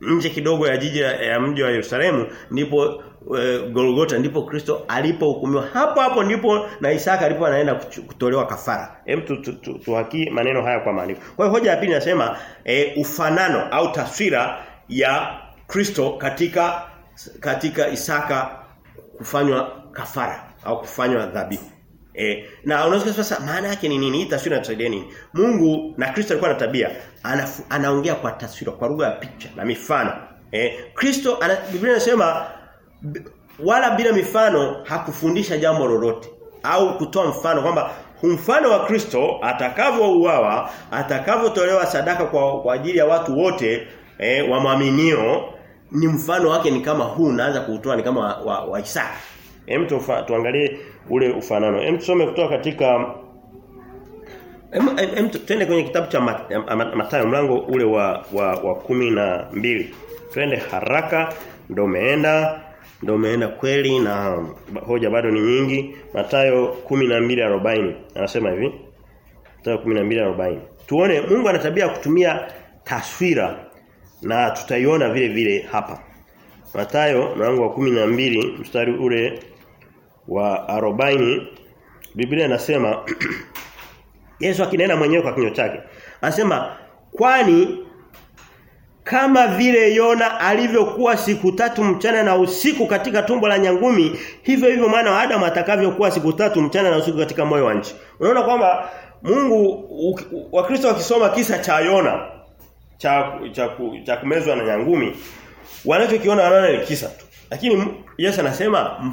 Nje kidogo ya jiji ya mji wa Yerusalemu ndipo e, Golgotha ndipo Kristo alipohukumiwa. Hapo hapo ndipo na Isaka alipo anaenda kutolewa kafara. Hem tu, tu, tu, tuhaki maneno haya kwa maandiko. Kwa hiyo hoja ya pili nasema e, ufanano au taswira ya Kristo katika katika Isaka kufanywa kafara au kufanywa dhabihu. E, na unaweza sasa maana yake ni nini? Hii taswira inatusaidia nini? Mungu na Kristo alikuwa na tabia anafu, anaongea kwa taswira, kwa lugha ya picha na mifano. E, Kristo ana, Biblia inasema wala bila mifano hakufundisha jambo lolote au kutoa mfano kwamba mfano wa Kristo atakavyouawa, atakavyotolewa sadaka kwa, kwa ajili ya watu wote e, wamwaminio ni mfano wake ni kama huu naanza kuutoa ni kama wa, wa, wa Isaka. Hem tuangalie ule ufanano. Hem tusome kutoka katika Hem twende kwenye kitabu cha Mathayo mlango ule wa wa, wa kumi na mbili Twende haraka ndio umeenda ndio umeenda kweli na hoja bado ni nyingi. Mathayo 12:40 anasema hivi. Mathayo 12:40. Tuone Mungu ana tabia kutumia taswira na tutaiona vile vile hapa. Mathayo mlango wa 12 mstari ule wa 40 Biblia inasema (clears throat) Yesu akinena mwenyewe kwa kinywa chake. Anasema kwani kama vile Yona alivyokuwa siku tatu mchana na usiku katika tumbo la nyangumi hivyo hivyo mwana wa Adamu atakavyokuwa siku tatu mchana na usiku katika moyo wa nchi. Unaona kwamba Mungu Wakristo wakisoma kisa cha Yona cha cha, cha kumezwa na nyangumi wanachokiona wanaona ni kisa tu. Lakini Yesu anasema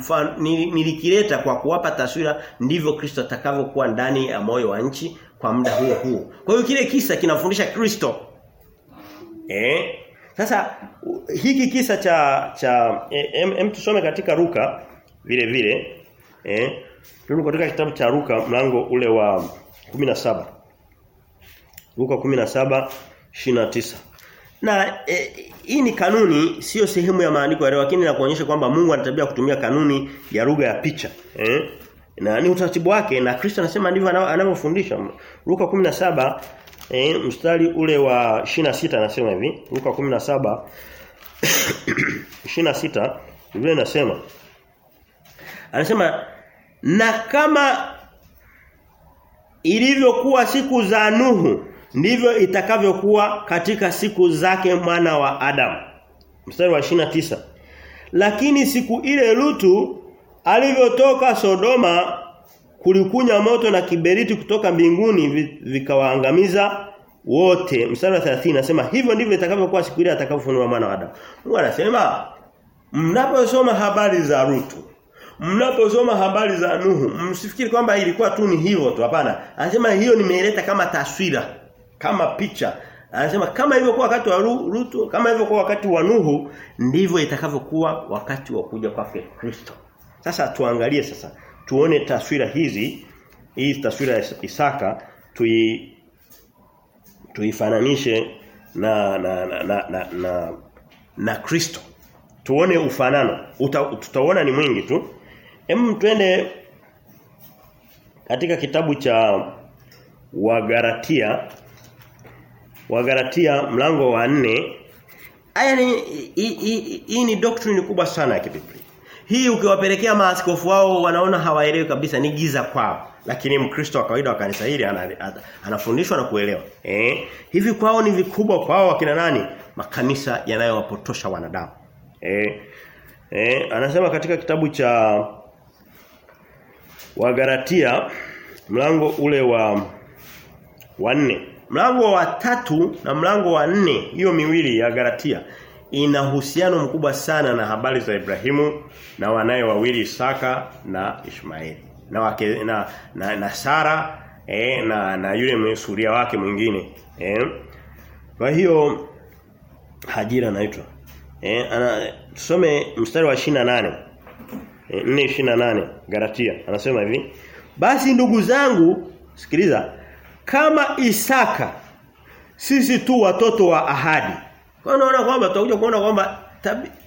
nilikileta kwa kuwapa taswira ndivyo Kristo atakavyokuwa ndani ya moyo wa nchi kwa muda huo huo. Kwa hiyo kile kisa kinafundisha Kristo. Eh? Sasa hiki kisa cha cha em, em tusome katika Luka vile vile eh Turudi katika kitabu cha Luka mlango ule wa 17. Luka 17 29. Na e, hii ni kanuni sio sehemu ya maandiko leo lakini nakuonyesha kwamba Mungu anatabia kutumia kanuni ya lugha ya picha. Eh? Na ni utaratibu wake na Kristo anasema ndivyo anavyofundisha. Luka 17 eh, mstari ule wa 26 anasema hivi. Luka 17 26 (coughs) Biblia inasema Anasema na kama ilivyokuwa siku za Nuhu ndivyo itakavyokuwa katika siku zake mwana wa Adam. Mstari wa 29. Lakini siku ile Lutu alivyotoka Sodoma kulikunya moto na kiberiti kutoka mbinguni vikawaangamiza wote. Mstari wa 30 nasema hivyo ndivyo itakavyokuwa siku ile atakapofunua mwana wa Adam. Mungu anasema mnaposoma habari za Lutu mnaposoma habari za Nuhu msifikiri kwamba ilikuwa tu ni hivyo tu hapana anasema hiyo nimeileta kama taswira kama picha. Anasema kama ilivyokuwa wakati wa Lutu kama ilivyokuwa wakati wa Nuhu ndivyo itakavyokuwa wakati wa kuja kwake Kristo. Sasa tuangalie sasa tuone taswira hizi hii taswira ya Isaka tui tuifananishe na na na na na, na, na Kristo. Tuone ufanano. Uta, tutaona ni mwingi tu. Hem twende katika kitabu cha Wagalatia Wagalatia mlango wa nne Aya ni hii ni doctrine kubwa sana ya kibiblia. Hii ukiwapelekea maaskofu wao wanaona hawaelewi kabisa ni giza kwao. Lakini Mkristo wa kawaida wa kanisa hili anafundishwa na kuelewa. Eh? Hivi kwao ni vikubwa kwao wakina nani? Makanisa yanayowapotosha wanadamu. Eh? Eh, anasema katika kitabu cha Wagalatia mlango ule wa wa nne mlango wa tatu na mlango wa nne hiyo miwili ya Galatia ina uhusiano mkubwa sana na habari za Ibrahimu na wanaye wawili Isaka na Ishmaeli na wake na na, na Sara eh, na na yule msuria wake mwingine eh. kwa hiyo Hajira anaitwa eh ana tusome mstari wa 28 eh, 4:28 Galatia anasema hivi basi ndugu zangu sikiliza kama Isaka sisi tu watoto wa ahadi. Kwa unaona kwamba tutakuja kuona kwamba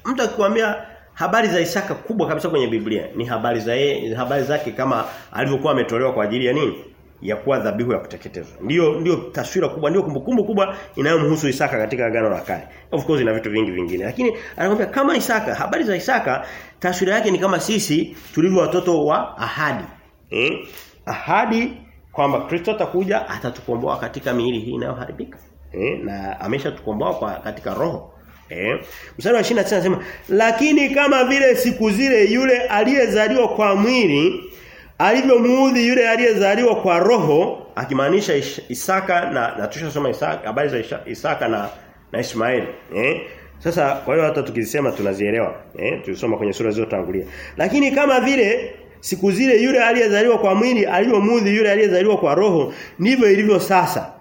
mtu akikwambia habari za Isaka kubwa kabisa kwenye Biblia ni habari za ye, habari zake kama alivyokuwa ametolewa kwa ajili ya nini? Ya kuwa dhabihu ya kuteketezwa. Ndio ndio taswira kubwa, ndio kumbukumbu kubwa inayomhusu Isaka katika agano la kale. Of course ina vitu vingi vingine. Lakini anakuambia kama Isaka, habari za Isaka taswira yake ni kama sisi tulivyo watoto wa ahadi. Eh? Ahadi kwamba Kristo atakuja atatukomboa katika miili hii inayoharibika. Eh, na ameshatukomboa kwa katika roho. Eh. Mstari wa 29 anasema lakini kama vile siku zile yule aliyezaliwa kwa mwili alivyomuudhi yule aliyezaliwa kwa roho akimaanisha Isaka na na tushasoma Isaka habari za Isaka na na Ishmaeli. Eh. Sasa kwa hiyo hata tukisema tunazielewa. Eh, tulisoma kwenye sura zilizotangulia. Lakini kama vile siku zile yule aliyezaliwa kwa mwili aliyomudhi yule aliyezaliwa kwa roho ndivyo ilivyo sasa.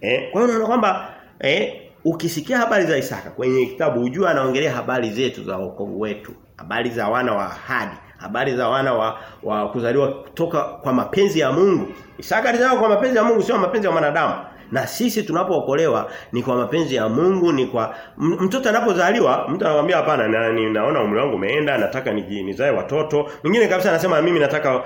Eh, kwa hiyo unaona kwamba eh ukisikia habari za Isaka kwenye kitabu ujua anaongelea habari zetu za wokovu wetu, habari za wana wa ahadi, habari za wana wa, wa kuzaliwa kutoka kwa mapenzi ya Mungu. Isaka alizaliwa kwa mapenzi ya Mungu sio mapenzi ya wanadamu. Na sisi tunapookolewa ni kwa mapenzi ya Mungu ni kwa mtoto anapozaliwa mtu anamwambia hapana na, naona umri wangu umeenda nataka nizae watoto. Mwingine kabisa anasema mimi nataka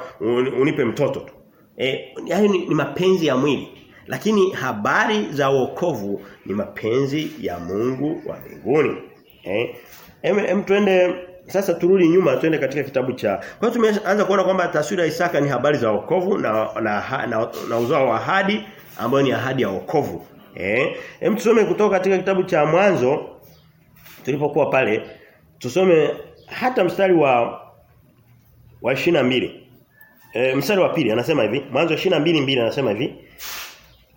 unipe mtoto tu. E, yani ni, ni mapenzi ya mwili. Lakini habari za wokovu ni mapenzi ya Mungu wa mbinguni. Eh? Em, em twende sasa turudi nyuma twende katika kitabu cha. Kwa hiyo tumeanza kuona kwamba taswira ya Isaka ni habari za wokovu na na, na, na, na uzao wa ahadi ambayo ni ahadi ya wokovu. Eh? Hem tusome kutoka katika kitabu cha mwanzo tulipokuwa pale tusome hata mstari wa wa 22. Eh mstari wa pili anasema hivi, mwanzo 22:2 mbili anasema hivi.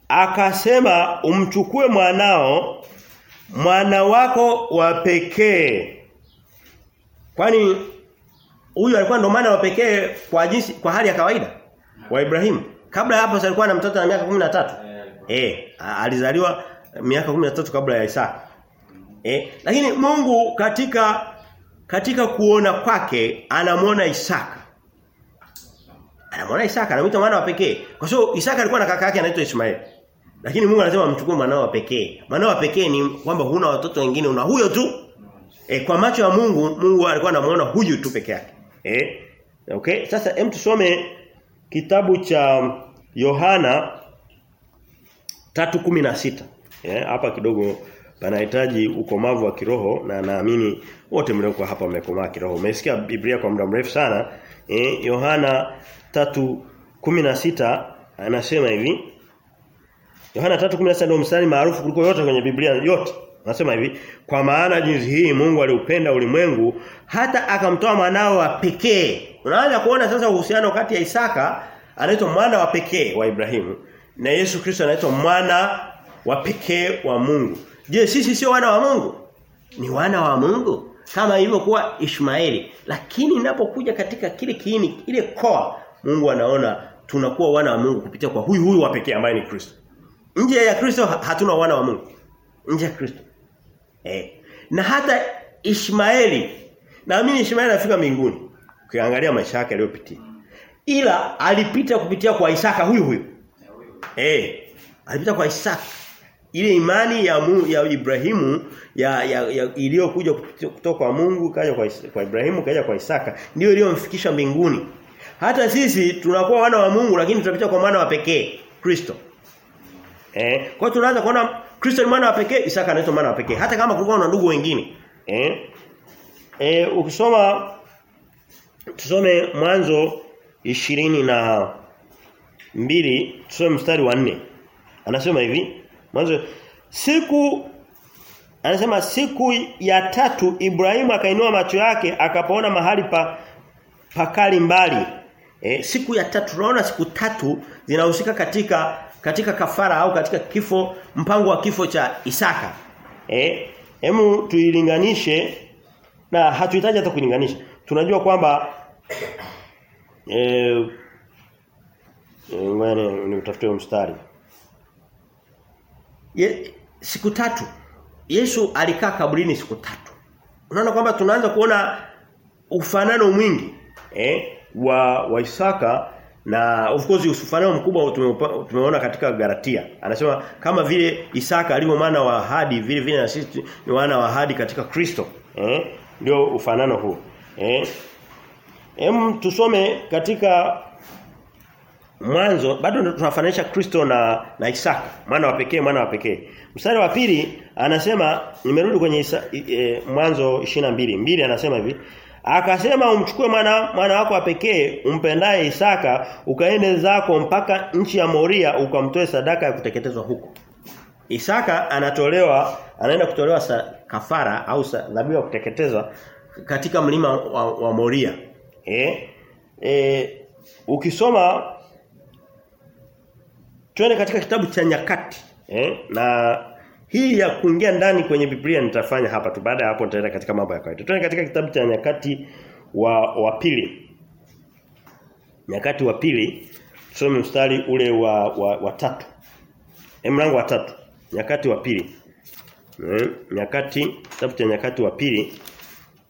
akasema umchukue mwanao mwana wako wa pekee. Kwani huyu alikuwa ndo mwana wa pekee kwa jinsi kwa hali ya kawaida wa Ibrahimu. Kabla ya hapo alikuwa na mtoto na miaka 13. Eh, alizaliwa miaka 13 kabla ya Isaka. Eh, lakini Mungu katika katika kuona kwake anamwona Isaka. Anamwona Isaka, anamuita mwana wa pekee. Kwa sababu Isaka alikuwa na kaka yake anaitwa Ishmaeli. Lakini Mungu anasema mchukue mwanao wa pekee. Mwanao wa pekee ni kwamba huna watoto wengine una huyo tu. E, kwa macho ya Mungu Mungu alikuwa anamuona huyu tu peke yake. Eh? Okay? Sasa hem tusome kitabu cha Yohana 3:16. Eh, hapa kidogo panahitaji ukomavu wa kiroho na naamini wote mlioko hapa mmekomaa kiroho. Umesikia Biblia kwa muda mrefu sana. Eh, Yohana 3:16 anasema hivi. Yohana 3:16 ndio mstari maarufu kuliko yote kwenye Biblia yote. Anasema hivi, kwa maana jinsi hii Mungu aliupenda ulimwengu hata akamtoa mwanao wa pekee. Unaanza kuona sasa uhusiano kati ya Isaka anaitwa mwana wa pekee wa Ibrahimu na Yesu Kristo anaitwa mwana wa pekee wa Mungu. Je, sisi sio wana wa Mungu? Ni wana wa Mungu kama ilivyokuwa Ishmaeli. Lakini inapokuja katika kile kiini, ile koa, Mungu anaona tunakuwa wana wa Mungu kupitia kwa huyu huyu wa pekee ambaye ni Kristo. Nje ya Kristo hatuna wana wa Mungu. Nje ya Kristo. Eh. Na hata Ishmaeli naamini Ishmaeli anafika mbinguni. Ukiangalia maisha yake aliyopitia. Ila alipita kupitia kwa Isaka huyu huyu. Eh. Alipita kwa Isaka. Ile imani ya mu, ya Ibrahimu ya, ya, ya iliyokuja kutoka kwa Mungu kaja kwa, kwa Ibrahimu kaja kwa Isaka ndio iliyomfikisha mbinguni. Hata sisi tunakuwa wana wa Mungu lakini tunapita kwa mwana wa pekee, Kristo. Eh, kwa tunaanza kuona Kristo ni mwana wa pekee, Isaka anaitwa mwana wa pekee. Hata kama kulikuwa na ndugu wengine. Eh? Eh, ukisoma tusome mwanzo ishirini na mbili tusome mstari wa nne Anasema hivi, mwanzo siku anasema siku ya tatu Ibrahimu akainua macho yake akapaona mahali pa pakali mbali. E, siku ya tatu tunaona siku tatu zinahusika katika katika kafara au katika kifo mpango wa kifo cha Isaka. Eh, hemu tuilinganishe na hatuhitaji hata kulinganisha. Tunajua kwamba eh ngoja nitafute mstari. Ye, siku tatu Yesu alikaa kaburini siku tatu. Unaona kwamba tunaanza kuona ufanano mwingi eh wa wa Isaka na of course ufanano mkubwa tumeona katika Galatia. Anasema kama vile Isaka alivyo maana wa ahadi vile vile na sisi ni wana wa ahadi katika Kristo. Eh? Ndio ufanano huu. Eh? Hem tusome katika mwanzo bado tunafananisha Kristo na na Isaka, mwana wa pekee, mwana wa pekee. Mstari wa pili anasema nimerudi kwenye isa, e, mwanzo 22. Mbili anasema hivi, Akasema umchukue mwana mwana wako wa pekee umpendaye Isaka ukaende zako mpaka nchi ya Moria ukamtoe sadaka ya kuteketezwa huko. Isaka anatolewa anaenda kutolewa sa, kafara au dhabihu ya kuteketezwa katika mlima wa, wa Moria. Eh? Eh, ukisoma twende katika kitabu cha nyakati eh? na hii ya kuingia ndani kwenye Biblia nitafanya hapa tu baada ya hapo nitaenda katika mambo ya kawaida. Twende katika kitabu cha nyakati wa wa pili. Nyakati wa pili tusome mstari ule wa wa, wa tatu. E mlango wa tatu. Nyakati wa pili. Eh, nyakati kitabu cha nyakati wa pili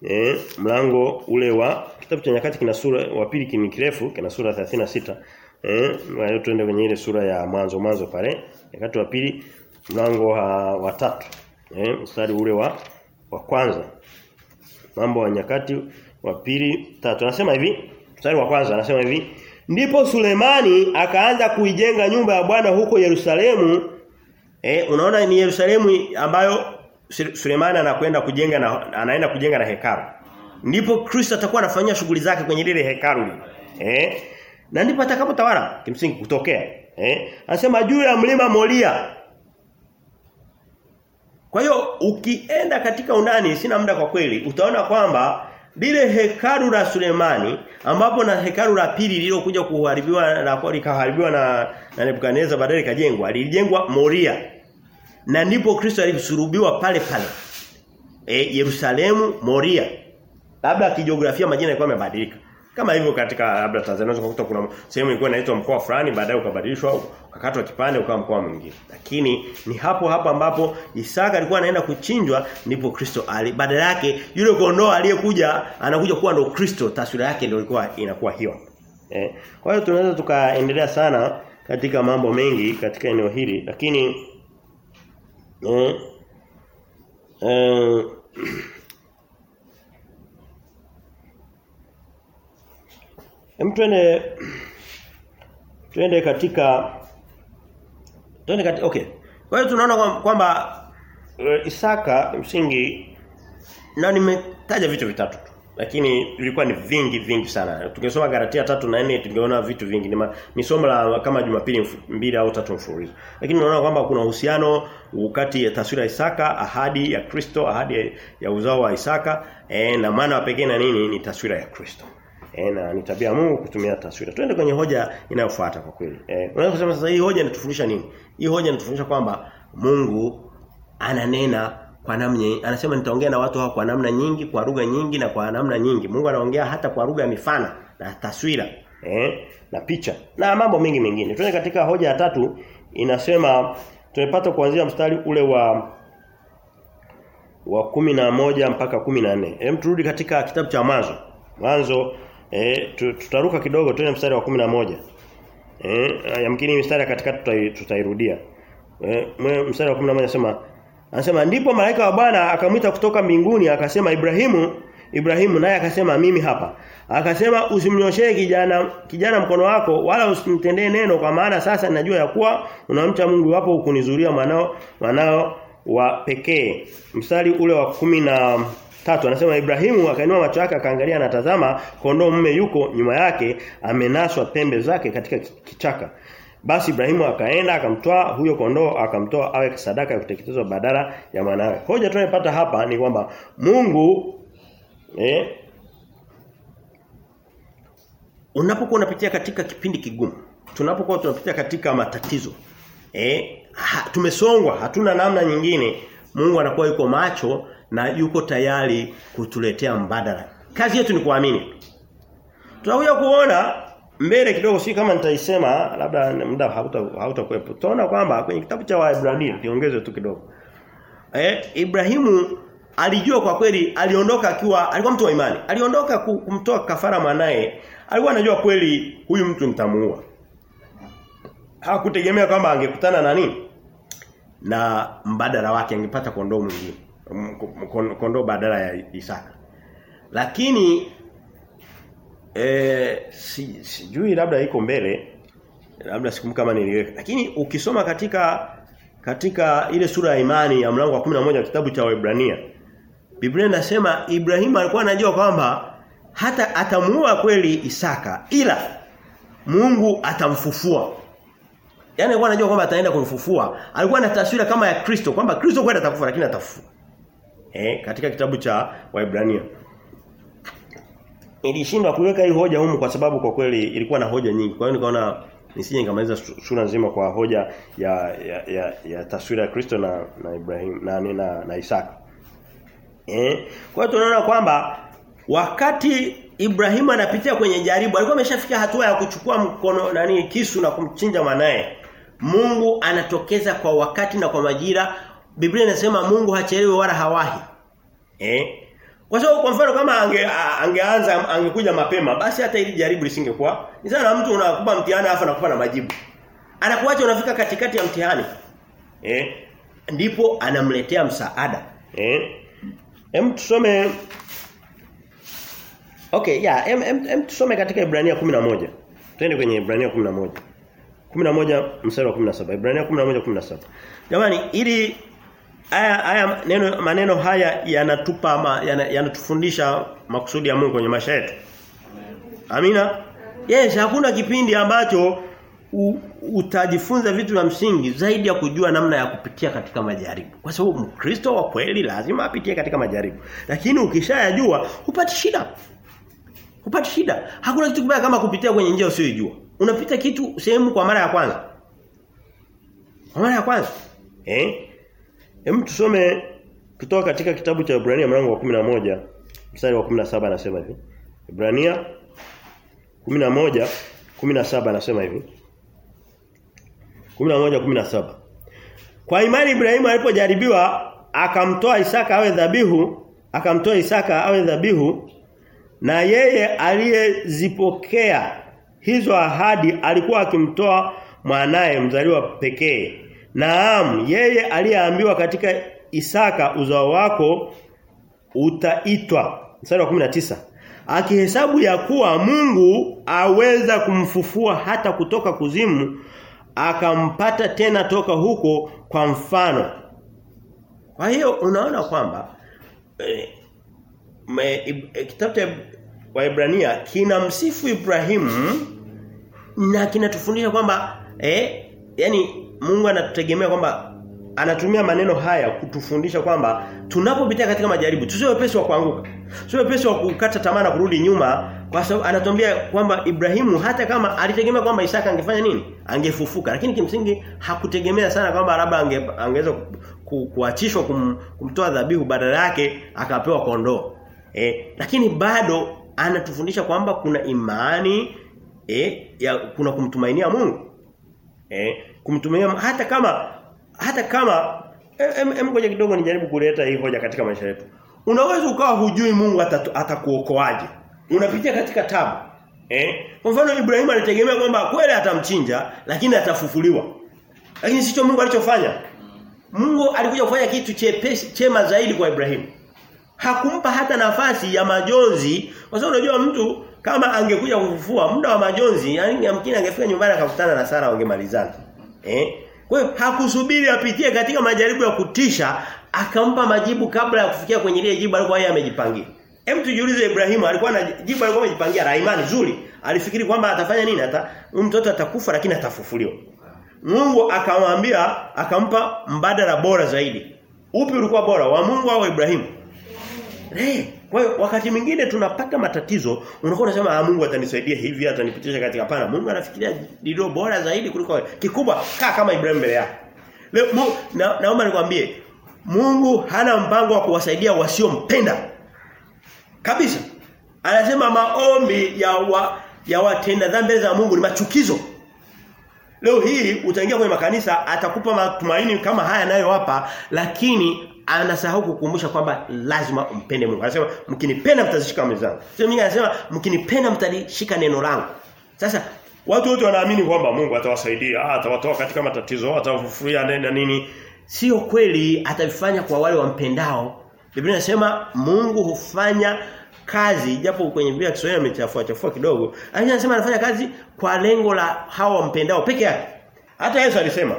eh, mlango ule wa kitabu cha nyakati kina sura wa pili kimi kirefu kina sura 36 eh leo tuende kwenye ile sura ya mwanzo mwanzo pale. Nyakati wa pili mlango wa, tatu. Eh mstari ule wa wa kwanza. Mambo ya nyakati wa pili tatu. Anasema hivi mstari wa kwanza anasema hivi ndipo Sulemani akaanza kuijenga nyumba ya Bwana huko Yerusalemu. Eh unaona ni Yerusalemu ambayo Sulemani anakwenda kujenga na anaenda kujenga na hekalu. Ndipo Kristo atakuwa anafanyia shughuli zake kwenye lile hekalu eh? Na ndipo atakapotawala kimsingi kutokea. Eh? Anasema juu ya mlima Moria. Kwa hiyo ukienda katika undani sina muda kwa kweli utaona kwamba lile hekalu la Sulemani ambapo na hekalu la pili lililokuja kuharibiwa na kwa likaharibiwa na na Nebukadneza baadaye likajengwa lilijengwa Moria na ndipo Kristo alisulubiwa pale pale e, Yerusalemu Moria labda kijiografia majina yalikuwa yamebadilika kama hivyo katika labda Tanzania unakuta kuna sehemu ilikuwa inaitwa mkoa fulani baadaye ukabadilishwa ukakatwa kipande ukawa mkoa mwingine. Lakini ni hapo hapo ambapo Isaka alikuwa anaenda kuchinjwa ndipo Kristo ali badala yake yule kondoo aliyekuja anakuja kuwa ndo Kristo taswira yake ndio ilikuwa inakuwa hiyo. Eh. Kwa hiyo tunaweza tukaendelea sana katika mambo mengi katika eneo hili lakini eh, eh, (clears throat) Hem twende twende katika twende katika okay. Kwa hiyo tunaona kwamba uh, Isaka msingi na nimetaja vitu vitatu tu. Lakini vilikuwa ni vingi vingi sana. Tungesoma Galatia tatu na 4 tungeona vitu vingi. Ni, ma, ni somo la kama Jumapili mbili au tatu mfululizo. Lakini unaona kwamba kuna uhusiano kati ya taswira ya Isaka, ahadi ya Kristo, ahadi ya, uzao wa Isaka e, na maana pekee na nini ni taswira ya Kristo. E, na ni tabia Mungu kutumia taswira. Twende kwenye hoja inayofuata kwa kweli. Eh, unaweza kusema sasa hii hoja inatufundisha nini? Hii hoja inatufundisha kwamba Mungu ananena kwa namna anasema nitaongea na watu hao kwa namna nyingi, kwa lugha nyingi na kwa namna nyingi. Mungu anaongea hata kwa lugha ya mifano na taswira, eh, na picha na mambo mengi mengine. Tuende katika hoja ya tatu inasema tumepata kuanzia mstari ule wa wa kumi na moja mpaka kumi na nne Hem turudi katika kitabu cha mwanzo. Mwanzo eh tutaruka kidogo tuende mstari wa 11. Eh yamkini mstari katikati tutairudia. Eh mstari wa 11 anasema anasema ndipo malaika wa Bwana akamwita kutoka mbinguni akasema Ibrahimu Ibrahimu naye akasema mimi hapa. Akasema usimnyoshee kijana kijana mkono wako wala usimtendee neno kwa maana sasa ninajua ya kuwa unamcha Mungu wapo ukunizuria mwanao mwanao wa pekee. Mstari ule wa kumi na Tatu anasema Ibrahimu akainua macho yake akaangalia anatazama kondoo mume yuko nyuma yake amenaswa pembe zake katika kichaka. Basi Ibrahimu akaenda akamtoa huyo kondoo akamtoa awe sadaka ya kuteketezwa badala ya mwanawe. Hoja tunayopata hapa ni kwamba Mungu eh unapokuwa unapitia katika kipindi kigumu, tunapokuwa tunapitia katika matatizo eh ha, tumesongwa hatuna namna nyingine Mungu anakuwa yuko macho na yuko tayari kutuletea mbadala. Kazi yetu ni kuamini. Tunakuja kuona mbele kidogo si kama nitaisema labda muda hauta Tunaona kwamba kwenye kitabu cha Waebrania niongeze tu kidogo. Eh Ibrahimu alijua kwa kweli aliondoka akiwa alikuwa mtu wa imani. Aliondoka kumtoa kafara mwanae. Alikuwa anajua kweli huyu mtu nitamuua. Hakutegemea kwamba angekutana na nini? Na mbadala wake angepata kondoo mwingine kondoo badala ya Isaka. Lakini eh si, sijui labda iko mbele labda sikum kama niliweka. Lakini ukisoma katika katika ile sura ya imani ya mlango wa 11 wa kitabu cha Waebrania Biblia inasema Ibrahimu alikuwa anajua kwamba hata atamuua kweli Isaka ila Mungu atamfufua. Yaani alikuwa anajua kwamba ataenda kumfufua. Alikuwa na taswira kama ya Kristo kwamba Kristo kwenda atakufa lakini atafufua. Eh, katika kitabu cha Waebrania. Nilishindwa kuweka hii hoja humu kwa sababu kwa kweli ilikuwa na hoja nyingi. Kwa hiyo nikaona nisije nikamaliza sura nzima kwa hoja ya ya, ya, ya taswira ya Kristo na na Ibrahim na na, na Isaka. Eh? Kwa hiyo tunaona kwamba wakati Ibrahimu anapitia kwenye jaribu alikuwa ameshafikia hatua ya kuchukua mkono nani kisu na kumchinja mwanae. Mungu anatokeza kwa wakati na kwa majira. Biblia inasema Mungu hachelewi wala hawahi. Eh? Kwa sababu kwa mfano kama ange, angeanza angekuja mapema basi hata ili jaribu lisingekuwa. Ni sana mtu unakupa mtihani afa nakupa na majibu. Anakuacha unafika katikati ya mtihani. Eh? Ndipo anamletea msaada. Eh? Hem tusome Okay, yeah, em, em, em tusome katika Ibrania 11. Twende kwenye Ibrania 11. 11 mstari wa 17. Ibrania 11:17. Jamani, ili haya haya neno maneno haya yanatupa yanatufundisha yana makusudi ya Mungu kwenye maisha yetu. Amina. Yes, hakuna kipindi ambacho u, utajifunza vitu vya msingi zaidi ya kujua namna ya kupitia katika majaribu. Kwa sababu Mkristo wa kweli lazima apitie katika majaribu. Lakini ukishayajua hupati shida. Hupati shida. Hakuna kitu kibaya kama kupitia kwenye njia usiyojua. Unapita kitu sehemu kwa mara ya kwanza. Kwa mara ya kwanza. Eh? Hem tusome kutoka katika kitabu cha Ibrania mlango wa 11 mstari wa 17 anasema hivi. Ibrania 11 17 anasema hivi. 11 17. Kwa imani Ibrahimu alipojaribiwa akamtoa Isaka awe dhabihu, akamtoa Isaka awe dhabihu na yeye aliyezipokea hizo ahadi alikuwa akimtoa mwanaye mzaliwa pekee. Naam, yeye aliyeambiwa katika Isaka uzao wako utaitwa. Mstari wa 19. Akihesabu ya kuwa Mungu aweza kumfufua hata kutoka kuzimu akampata tena toka huko kwa mfano. Kwa hiyo unaona kwamba eh, eh, kitabu cha Waebrania kinamsifu Ibrahimu na kinatufundisha kwamba eh yani Mungu anatutegemea kwamba anatumia maneno haya kutufundisha kwamba tunapopitia katika majaribu tusiwe wepesi wa kuanguka. Tusiwe wepesi wa kukata tamaa na kurudi nyuma kwa sababu anatuambia kwamba Ibrahimu hata kama alitegemea kwamba Isaka angefanya nini? Angefufuka. Lakini kimsingi hakutegemea sana kwamba labda ange, angeweza ku, kuachishwa kum, kumtoa dhabihu badala yake akapewa kondoo. Eh, lakini bado anatufundisha kwamba kuna imani eh, ya kuna kumtumainia Mungu. Eh, kumtumainia hata kama hata kama em ngoja kidogo nijaribu kuleta hii hoja katika maisha yetu. Unaweza ukawa hujui Mungu atakuokoaje. Unapitia katika tabu. Eh? Kwa mfano Ibrahimu alitegemea kwamba kweli atamchinja lakini atafufuliwa. Lakini sicho Mungu alichofanya. Mungu alikuja kufanya kitu chepesi chema zaidi kwa Ibrahimu. Hakumpa hata nafasi ya majonzi kwa sababu unajua mtu kama angekuja kufufua muda wa majonzi yani yamkini angefika nyumbani akakutana na Sara wangemalizana. Eh? Kwa hakusubiri apitie katika majaribu ya kutisha akampa majibu kabla ya kufikia kwenye ile jibu alikuwa yeye amejipangia. Hebu tujiulize Ibrahimu alikuwa na jibu alikuwa amejipangia la imani nzuri. Alifikiri kwamba atafanya nini? Ata mtoto atakufa lakini atafufuliwa. Mungu akamwambia akampa mbadala bora zaidi. Upi ulikuwa bora wa Mungu au Ibrahimu? Eh, kwa hiyo wakati mwingine tunapata matatizo, unakuwa unasema ah Mungu atanisaidia hivi atanipitisha katika pana. Mungu anafikiria lilo bora zaidi kuliko wewe. Kikubwa kaa kama Ibrahimu mbele yako. Leo na, naomba nikwambie Mungu hana mpango wa kuwasaidia wasiompenda. Kabisa. Anasema maombi ya wa, ya watenda dhambi za Mungu ni machukizo. Leo hii utaingia kwenye makanisa atakupa matumaini kama haya nayo hapa lakini anasahau kukumbusha kwamba lazima umpende Mungu. Anasema mkinipenda mtazishika amri zangu. Sio mimi anasema mkinipenda mtalishika neno langu. Sasa watu wote wanaamini kwamba Mungu atawasaidia, atawatoa katika matatizo, atawafufuria na nini. Sio kweli atavifanya kwa wale wampendao. Biblia inasema Mungu hufanya kazi japo kwenye Biblia Kiswahili amechafua chafua kidogo. Lakini anasema anafanya kazi kwa lengo la hawa wampendao peke yake. Hata Yesu alisema,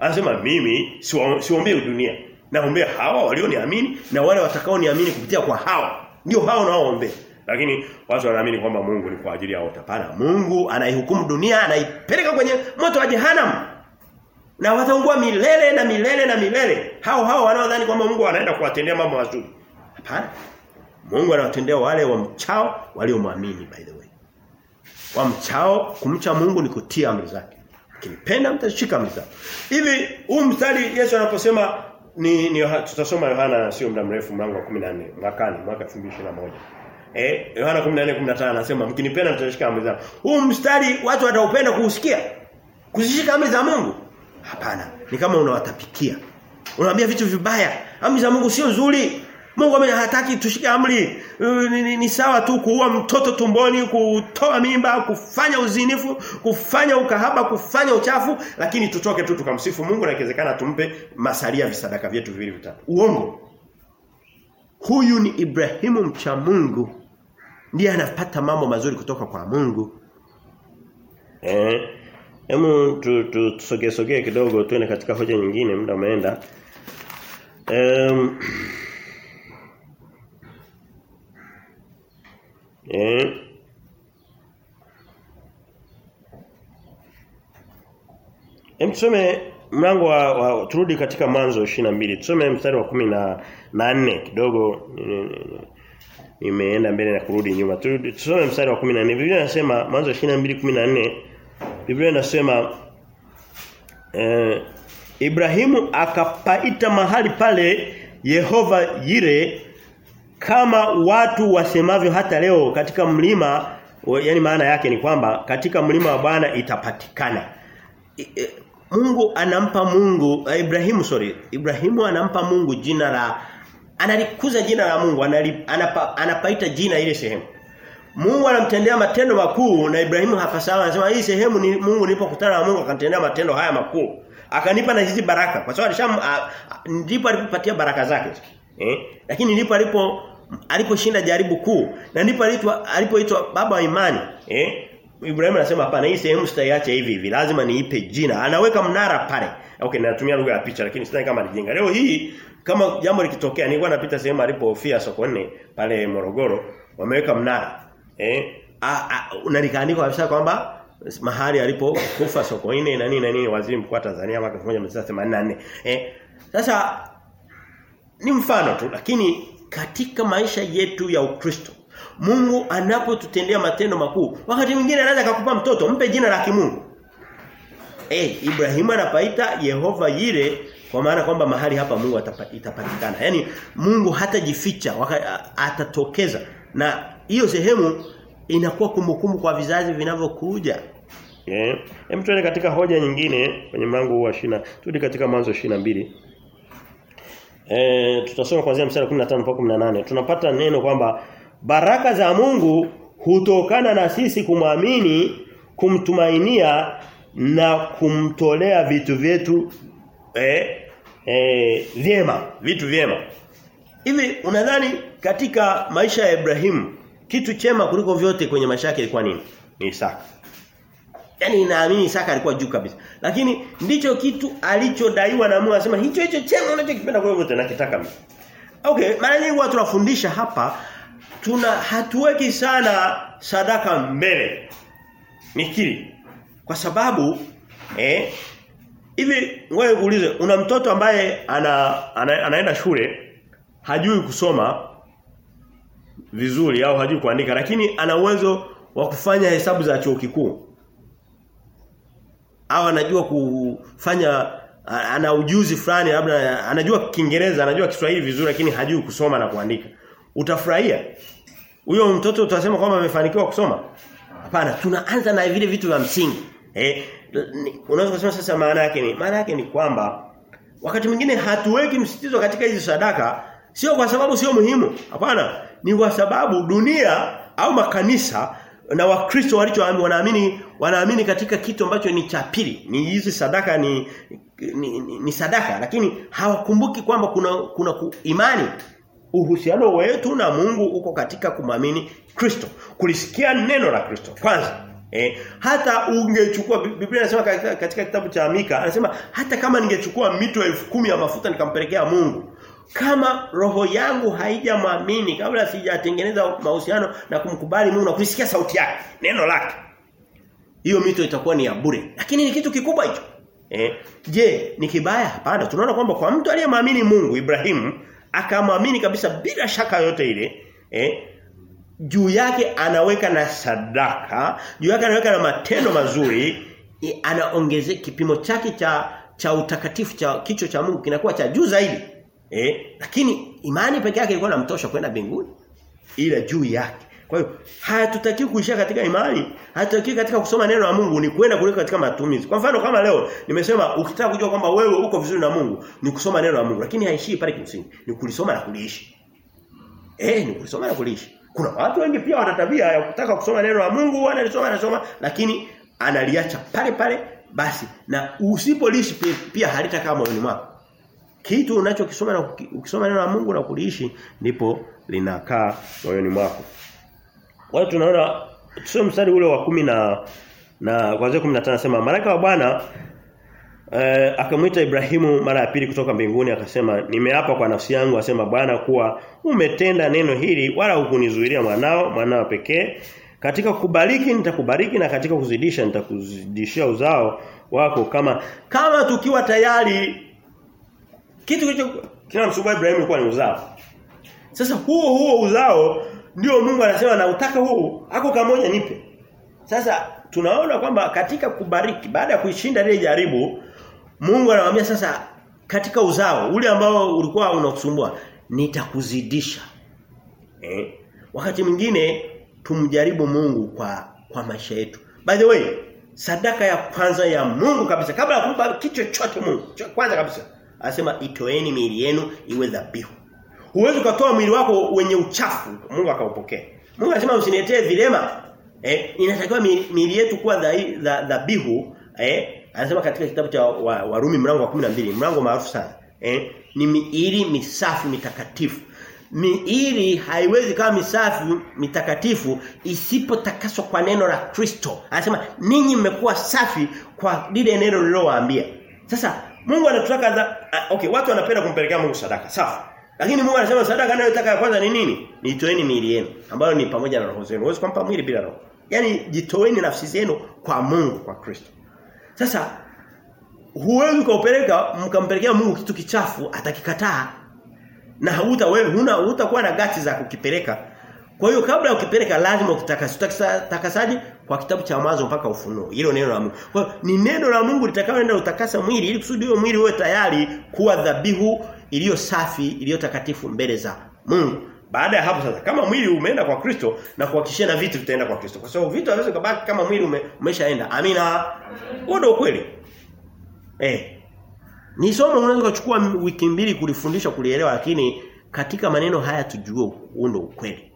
anasema mimi siwaombee dunia. Naombea hawa walioniamini na wale watakaoniamini kupitia kwa hawa. Ndio hao naoombea. Lakini watu wanaamini kwamba Mungu ni kwa ajili yao hapana. Mungu anaihukumu dunia, anaipeleka kwenye moto wa jehanamu. Na wataungua milele na milele na milele. Hao hao wanaodhani kwamba Mungu anaenda kuwatendea mambo mazuri. Hapana. Mungu anawatendea wale wamchao waliomwamini by the way. Wamchao kumcha Mungu ni kutia amri zake. Kinipenda mtashika amri. Hivi huu mstari Yesu anaposema ni, ni tutasoma Yohana sio muda mrefu mlango wa 14 mwakani mwaka 2021. Eh Yohana 14:15 anasema mkinipenda mtashika amri zangu. Huu mstari watu wataupenda kuusikia. Kuzishika amri za Mungu? Hapana. Ni kama unawatapikia. Unawaambia vitu vibaya. Amri za Mungu sio nzuri. Mungu ame hataki tushike amri. Ni, ni, ni sawa tu kuua mtoto tumboni, kutoa mimba, kufanya uzinifu, kufanya ukahaba, kufanya uchafu, lakini tutoke tu tukamsifu Mungu na ikiwezekana tumpe masalia visadaka vyetu viwili vitatu. Uongo. Huyu ni Ibrahimu mcha Mungu. Ndiye anapata mambo mazuri kutoka kwa Mungu. Eh, Hemu tusogee tu, sogee kidogo tuende katika hoja nyingine muda umeenda. Um, eh Hem tusome mlango wa, wa turudi katika mwanzo 22. Tusome mstari wa 10 na 4 kidogo nimeenda mbele na kurudi nyuma. Turudi tusome mstari wa 14. Biblia inasema mwanzo 22:14 Biblia inasema eh, Ibrahimu akapaita mahali pale Yehova Yire kama watu wasemavyo hata leo katika mlima yani maana yake ni kwamba katika mlima wa Bwana itapatikana. E, Mungu anampa Mungu Ibrahimu sorry Ibrahimu anampa Mungu jina la analikuza jina la Mungu anali, anapa, anapaita jina ile sehemu. Mungu anamtendea matendo makuu na Ibrahimu hapa sawa anasema hii sehemu ni Mungu nilipokutana na Mungu akanitendea matendo haya makuu. Akanipa na hizi baraka kwa sababu alisham ndipo alipopatia baraka zake. Eh? Lakini ndipo alipo aliposhinda jaribu kuu na ndipo alipoitwa baba wa imani. Eh? Ibrahim anasema hapana hii sehemu sitaiacha hivi hivi lazima niipe jina. Anaweka mnara pale. Okay natumia lugha ya picha lakini sidhani kama alijenga. Leo hii kama jambo likitokea nilikuwa napita sehemu alipofia soko nne pale Morogoro wameweka mnara. Eh? Unalikaandika kabisa kwamba mahali alipokufa Sokoine na nini na nini waziri mkuu wa Tanzania mwaka 1984. Eh? Sasa ni mfano tu lakini katika maisha yetu ya Ukristo. Mungu anapotutendea matendo makuu, wakati mwingine anaweza akakupa mtoto, mpe jina la kimungu. Eh, Ibrahimu anapaita Yehova Yire kwa maana kwamba mahali hapa Mungu atapatikana. Yaani Mungu hatajificha, atatokeza. Na hiyo sehemu inakuwa kumbukumbu kwa vizazi vinavyokuja. Eh, yeah. hem katika hoja nyingine kwenye mlango huu wa shina. Tudi katika mwanzo 22 e, tutasoma kuanzia mstari 15 mpaka 18 tunapata neno kwamba baraka za Mungu hutokana na sisi kumwamini kumtumainia na kumtolea vitu vyetu eh, eh, vyema vitu vyema. Hivi unadhani katika maisha ya Ibrahimu kitu chema kuliko vyote kwenye maisha yake ilikuwa nini? Ni Isaka Yaani naamini Isaka alikuwa juu kabisa. Lakini ndicho kitu alichodaiwa na Mungu anasema hicho hicho chema unachokipenda kwa wote nakitaka mimi. Okay, mara nyingi watu tunafundisha hapa tuna hatuweki sana sadaka mbele. Nikiri. Kwa sababu eh hivi wewe uulize una mtoto ambaye ana, ana anaenda shule hajui kusoma vizuri au hajui kuandika lakini ana uwezo wa kufanya hesabu za chuo kikuu au anajua kufanya ana ujuzi fulani labda anajua Kiingereza anajua Kiswahili vizuri lakini hajui kusoma na kuandika. Utafurahia? Huyo mtoto utasema kwamba amefanikiwa kusoma? Hapana tunaanza na vile vitu vya msingi. Eh unaweza kusema sasa maana yake ni maana yake ni kwamba wakati mwingine hatuweki msitizo katika hizi sadaka sio kwa sababu sio muhimu. Hapana ni kwa sababu dunia au makanisa na wakristo walichoamini wanaamini wanaamini katika kitu ambacho ni cha pili. Ni hizi sadaka ni ni, ni, ni sadaka. Lakini hawakumbuki kwamba kuna kuna ku, imani. Uhusiano wetu na Mungu uko katika kumwamini Kristo. Kulisikia neno la Kristo kwanza. Eh, hata ungechukua Biblia inasema katika, katika kitabu cha Mika anasema hata kama ningechukua mito elfu kumi ya mafuta nikampelekea Mungu kama roho yangu haijamwamini kabla sijatengeneza mahusiano na kumkubali Mungu na kusikia sauti yake neno lake hiyo mito itakuwa ni ya bure. Lakini ni kitu kikubwa hicho. Eh je ni kibaya? Hapana. Tunaona kwamba kwa mtu aliyemwamini Mungu Ibrahimu akamwamini kabisa bila shaka yote ile eh juu yake anaweka na sadaka juu yake anaweka na matendo mazuri anaongezea kipimo chake cha cha utakatifu cha kicho cha Mungu kinakuwa cha juu zaidi eh lakini imani peke yake ilikuwa inamtosha kwenda mbinguni. Ila juu yake. Kwa hiyo hatutaki kuishia katika imani hatutaki katika kusoma neno la Mungu ni kwenda kule katika matumizi. Kwa mfano kama leo nimesema ukitaka kujua kwamba wewe uko vizuri na Mungu ni kusoma neno la Mungu lakini haishii pale kimsingi ni kulisoma na kuliishi. Eh ni kulisoma na kuliishi. Kuna watu wengi pia wana tabia ya kutaka kusoma neno la Mungu, analisoma anasoma lakini analiacha pale pale basi. Na usipolishi pia, pia halitakaa moyoni mwako. Kitu unachokisoma na ukisoma neno la Mungu na kuliishi ndipo linakaa moyoni mwako. Kwa hiyo tunaona tusome mstari ule wa kumi na na kuanzia 15 nasema malaika wa Bwana eh, akamwita Ibrahimu mara ya pili kutoka mbinguni akasema nimeapa kwa nafsi yangu asema Bwana kuwa umetenda neno hili wala hukunizuilia mwanao mwanao pekee Katika kubariki nitakubariki na katika kuzidisha nitakuzidishia uzao wako kama kama tukiwa tayari kitu kilicho kinamsumbua Ibrahim ilikuwa ni uzao. Sasa huo huo uzao ndio Mungu anasema na utaka huo ako kamoja nipe. Sasa tunaona kwamba katika kubariki baada ya kuishinda ile jaribu Mungu anamwambia sasa katika uzao ule ambao ulikuwa unakusumbua nitakuzidisha. Eh? Wakati mwingine tumjaribu Mungu kwa kwa maisha yetu. By the way, sadaka ya kwanza ya Mungu kabisa kabla ya kumpa kitu chochote Mungu, kwanza kabisa anasema itoeni miili yenu iwe dhabihu. Huwezi kutoa mwili wako wenye uchafu Mungu akaupokea. Mungu anasema usiniletee vilema. Eh, inatakiwa miili yetu kuwa dhabihu eh anasema katika kitabu cha Warumi wa mlango wa 12 mlango maarufu sana eh ni miili misafi mitakatifu miili haiwezi kama misafi mitakatifu isipotakaswa kwa neno la Kristo anasema ninyi mmekuwa safi kwa lile neno nililowaambia. sasa Mungu anatutaka okay watu wanapenda kumpelekea Mungu sadaka safi. Lakini Mungu anasema sadaka anayotaka ya kwanza ni nini? Nitoeni miili yenu ambayo ni pamoja na roho zenu. Huwezi kumpa mwili bila roho. Yani jitoeni nafsi zenu kwa Mungu kwa Kristo. Sasa huwezi kaupeleka mkampelekea Mungu kitu kichafu atakikataa. Na hauta wewe huna hutakuwa na gati za kukipeleka. Kwa hiyo kabla ukipeleka lazima ukitakasa. Utakasaje? Kwa kitabu cha mwanzo mpaka ufunuo. Hilo neno la Mungu. Kwa ni neno la Mungu litakaloenda utakasa mwili ili kusudi huo mwili uwe tayari kuwa dhabihu iliyo safi, iliyo takatifu mbele za Mungu. Baada ya hapo sasa kama mwili umeenda kwa Kristo na kuhakikishia na vitu vitaenda kwa Kristo. Kwa sababu vitu haviwezi kubaki kama mwili ume, umeshaenda. Amina. Huo ndio ukweli. Eh. Ni somo unaweza kuchukua wiki mbili kulifundisha kulielewa lakini katika maneno haya tujue huo ndio ukweli.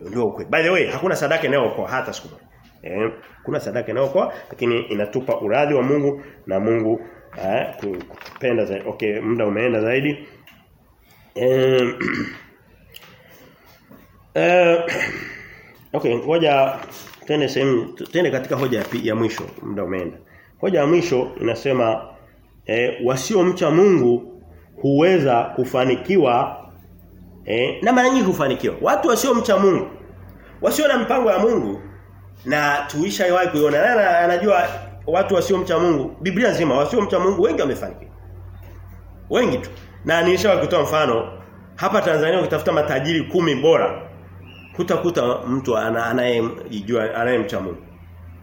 Ndio ukweli. By the way, hakuna sadaka inayookoa hata siku moja. Eh, kuna sadaka inayookoa lakini inatupa uradhi wa Mungu na Mungu eh, kupenda zaidi. Okay, muda umeenda zaidi. Eh, (clears throat) eh okay, ngoja tende sehemu tende katika hoja ya mwisho, muda umeenda. Hoja ya mwisho inasema e, wasiomcha Mungu huweza kufanikiwa e, na mara nyingi hufanikiwa. Watu wasiomcha Mungu, wasio na mpango ya Mungu na tuishawahi kuiona. Na anajua watu wasiomcha Mungu, Biblia nzima wasiomcha Mungu wengi wamefanikiwa. Wengi tu. Na nilishawahi kutoa mfano hapa Tanzania ukitafuta matajiri kumi bora hutakuta mtu anayejua anayemcha Mungu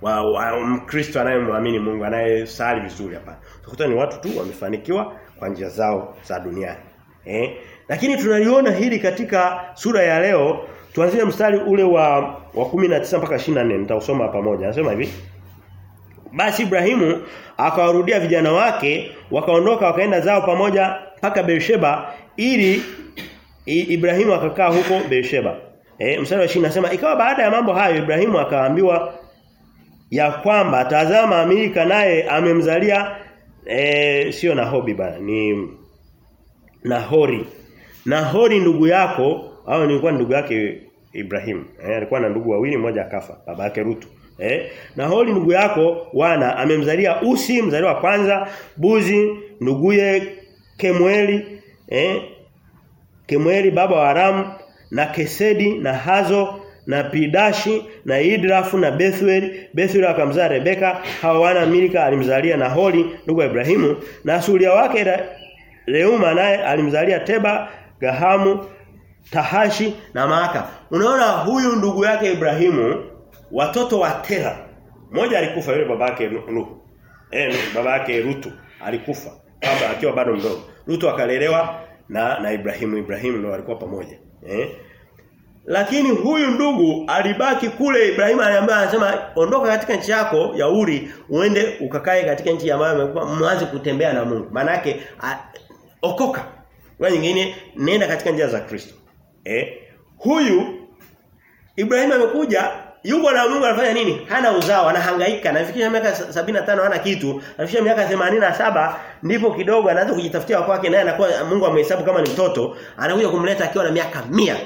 wa, wa Mkristo anayemwamini Mungu anayesali vizuri hapa. Utakuta ni watu tu wamefanikiwa kwa njia zao za duniani. Eh? Lakini tunaliona hili katika sura ya leo tuanzie mstari ule wa wa 19 mpaka 24 nitausoma pamoja. Anasema hivi Basi Ibrahimu akawarudia vijana wake wakaondoka wakaenda zao pamoja mpaka Beersheba ili Ibrahimu akakaa huko Beersheba. Eh mstari wa 20 nasema ikawa baada ya mambo hayo Ibrahimu akaambiwa ya kwamba tazama Amerika naye amemzalia eh sio Nahobi bana ni Nahori. Nahori ndugu yako au nilikuwa ndugu yake Ibrahim. Eh, alikuwa na ndugu wawili mmoja akafa baba yake Rutu. Eh, Nahori ndugu yako wana amemzalia Usi mzaliwa wa kwanza, Buzi nduguye Kemueli, eh, Kemueli baba wa Aram na Kesedi na Hazo na Pidashi na Idrafu na Bethuel Bethuel akamzaa Rebeka hawa wana Milka alimzalia Nahori ndugu wa Ibrahimu na suria wake Re, Reuma naye alimzalia Teba Gahamu Tahashi na Maaka. Unaona huyu ndugu yake Ibrahimu watoto wa Tera mmoja alikufa yule babake Nuhu. Eh babake Rutu alikufa kabla akiwa bado mdogo. Rutu akalelewa na na Ibrahimu. Ibrahimu ndio walikuwa pamoja eh. Lakini huyu ndugu alibaki kule Ibrahimu aliambia anasema ondoka katika nchi yako ya Uri uende ukakae katika nchi ambayo mwanze kutembea na Mungu. Manake okoka. Kwa nyingine nenda katika njia za Kristo. Eh? Huyu Ibrahim amekuja yuko na Mungu anafanya nini? Hana uzao, anahangaika. Anafikisha miaka 75 hana kitu. Anafikisha miaka 87 ndipo kidogo anaanza kujitafutia kwake naye anakuwa Mungu amehesabu kama ni mtoto, anakuja kumleta akiwa na miaka mia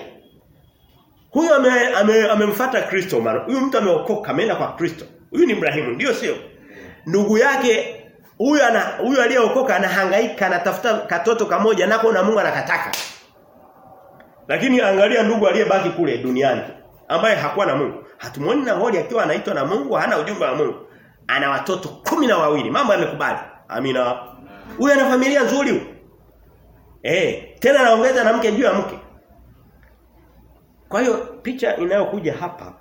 Huyu amemfuata ame, ame Kristo mara. Huyu mtu ameokoka, ameenda kwa Kristo. Huyu ni Ibrahimu, ndio sio? Ndugu yake huyu ana huyu aliyeokoka anahangaika anatafuta katoto kamoja nako na Mungu anakataka. Lakini angalia ndugu aliyebaki kule duniani. ambaye hakuwa na Mungu. Hatumuoni ngoli akiwa anaitwa na Mungu, hana ujumbe wa Mungu. Ana watoto kumi na wawili. Mambo yamekubali. Amina. Huyu ana familia nzuri huyu. Eh, tena anaongeza na mke juu ya mke. Kwa hiyo picha inayokuja hapa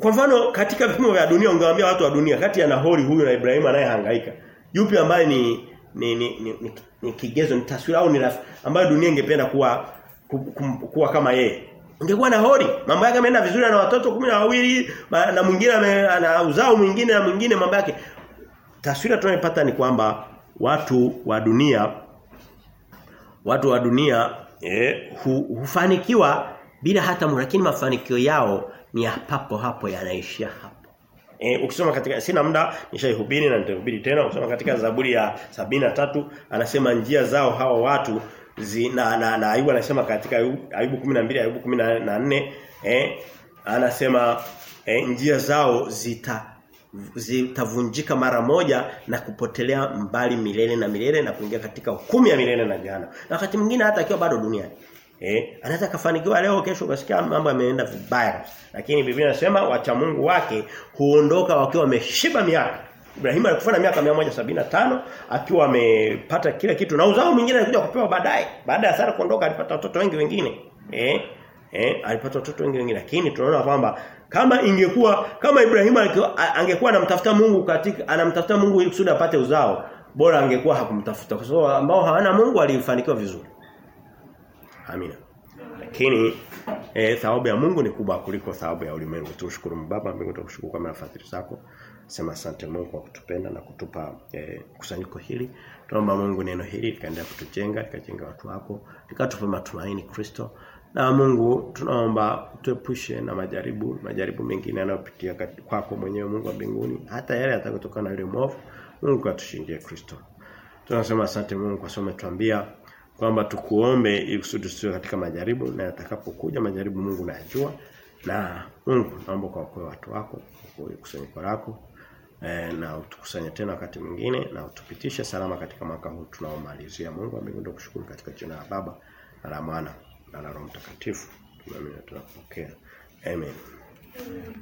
kwa mfano katika vipimo vya dunia ungewaambia watu wa dunia kati ya Nahori huyu na Ibrahimu anayehangaika. Yupi ambaye ni ni ni, ni, ni, ni kigezo ni taswira au ni ambayo dunia ingependa kuwa ku, ku, kuwa kama yeye. Ungekuwa na hori, mambo yake yameenda vizuri na watoto kumi na wawili na mwingine ana uzao mwingine na mwingine mambo yake. Taswira tunayopata ni kwamba watu wa dunia watu wa dunia eh, hu, hufanikiwa bila hata lakini mafanikio yao ni ya papo hapo yanaishia hapo. E, ukisoma katika sina muda nishaihubiri na nitahubiri tena ukisoma katika Zaburi ya sabina tatu anasema njia zao hawa watu zi, na, na, na Ayubu anasema katika Ayubu 12 Ayubu 14 eh anasema eh, njia zao zita zitavunjika mara moja na kupotelea mbali milele na milele na kuingia katika hukumu ya milele na jana. Na wakati mwingine hata akiwa bado duniani. Eh, anaweza kafanikiwa leo kesho ukasikia mambo yameenda vibaya. Lakini Biblia inasema wacha Mungu wake huondoka wakiwa wameshiba miaka. Ibrahim alikufa na miaka 175 akiwa amepata kila kitu na uzao mwingine alikuja kupewa baadaye. Baada ya Sara kuondoka alipata watoto wengi wengine. Eh? Eh, alipata watoto wengi wengine lakini tunaona kwamba kama ingekuwa kama Ibrahim angekuwa anamtafuta Mungu katika anamtafuta Mungu ili kusudi apate uzao, bora angekuwa hakumtafuta kwa sababu ambao hawana Mungu alifanikiwa vizuri. Amina. Lakini eh, thawabu ya Mungu ni kubwa kuliko thawabu ya ulimwengu. Tushukuru Baba, mbingu tukushukuru kwa nafasi zako. Sema asante Mungu kwa kutupenda na kutupa eh, kusanyiko hili. Tunaomba Mungu neno hili likaendelea kutujenga, likajenga watu wako, likatupe matumaini Kristo. Na Mungu tunaomba tuepushe na majaribu, majaribu mengine yanayopitia kwako mwenyewe Mungu wa mbinguni, hata yale yatakayotokana na mwovu. Mungu atushindie Kristo. Tunasema asante Mungu kwa sababu umetuambia kwamba tukuombe ili kusudi tusiwe katika majaribu na atakapokuja majaribu Mungu najua na Mungu naomba kwa kwa watu wako kwa kusanyiko lako e, na utukusanye tena wakati mwingine na utupitishe salama katika mwaka huu tunaomalizia. Mungu amekwenda kushukuru katika jina la Baba na la Mwana na la Roho Mtakatifu. Tunaamini tunapokea. Amen, amen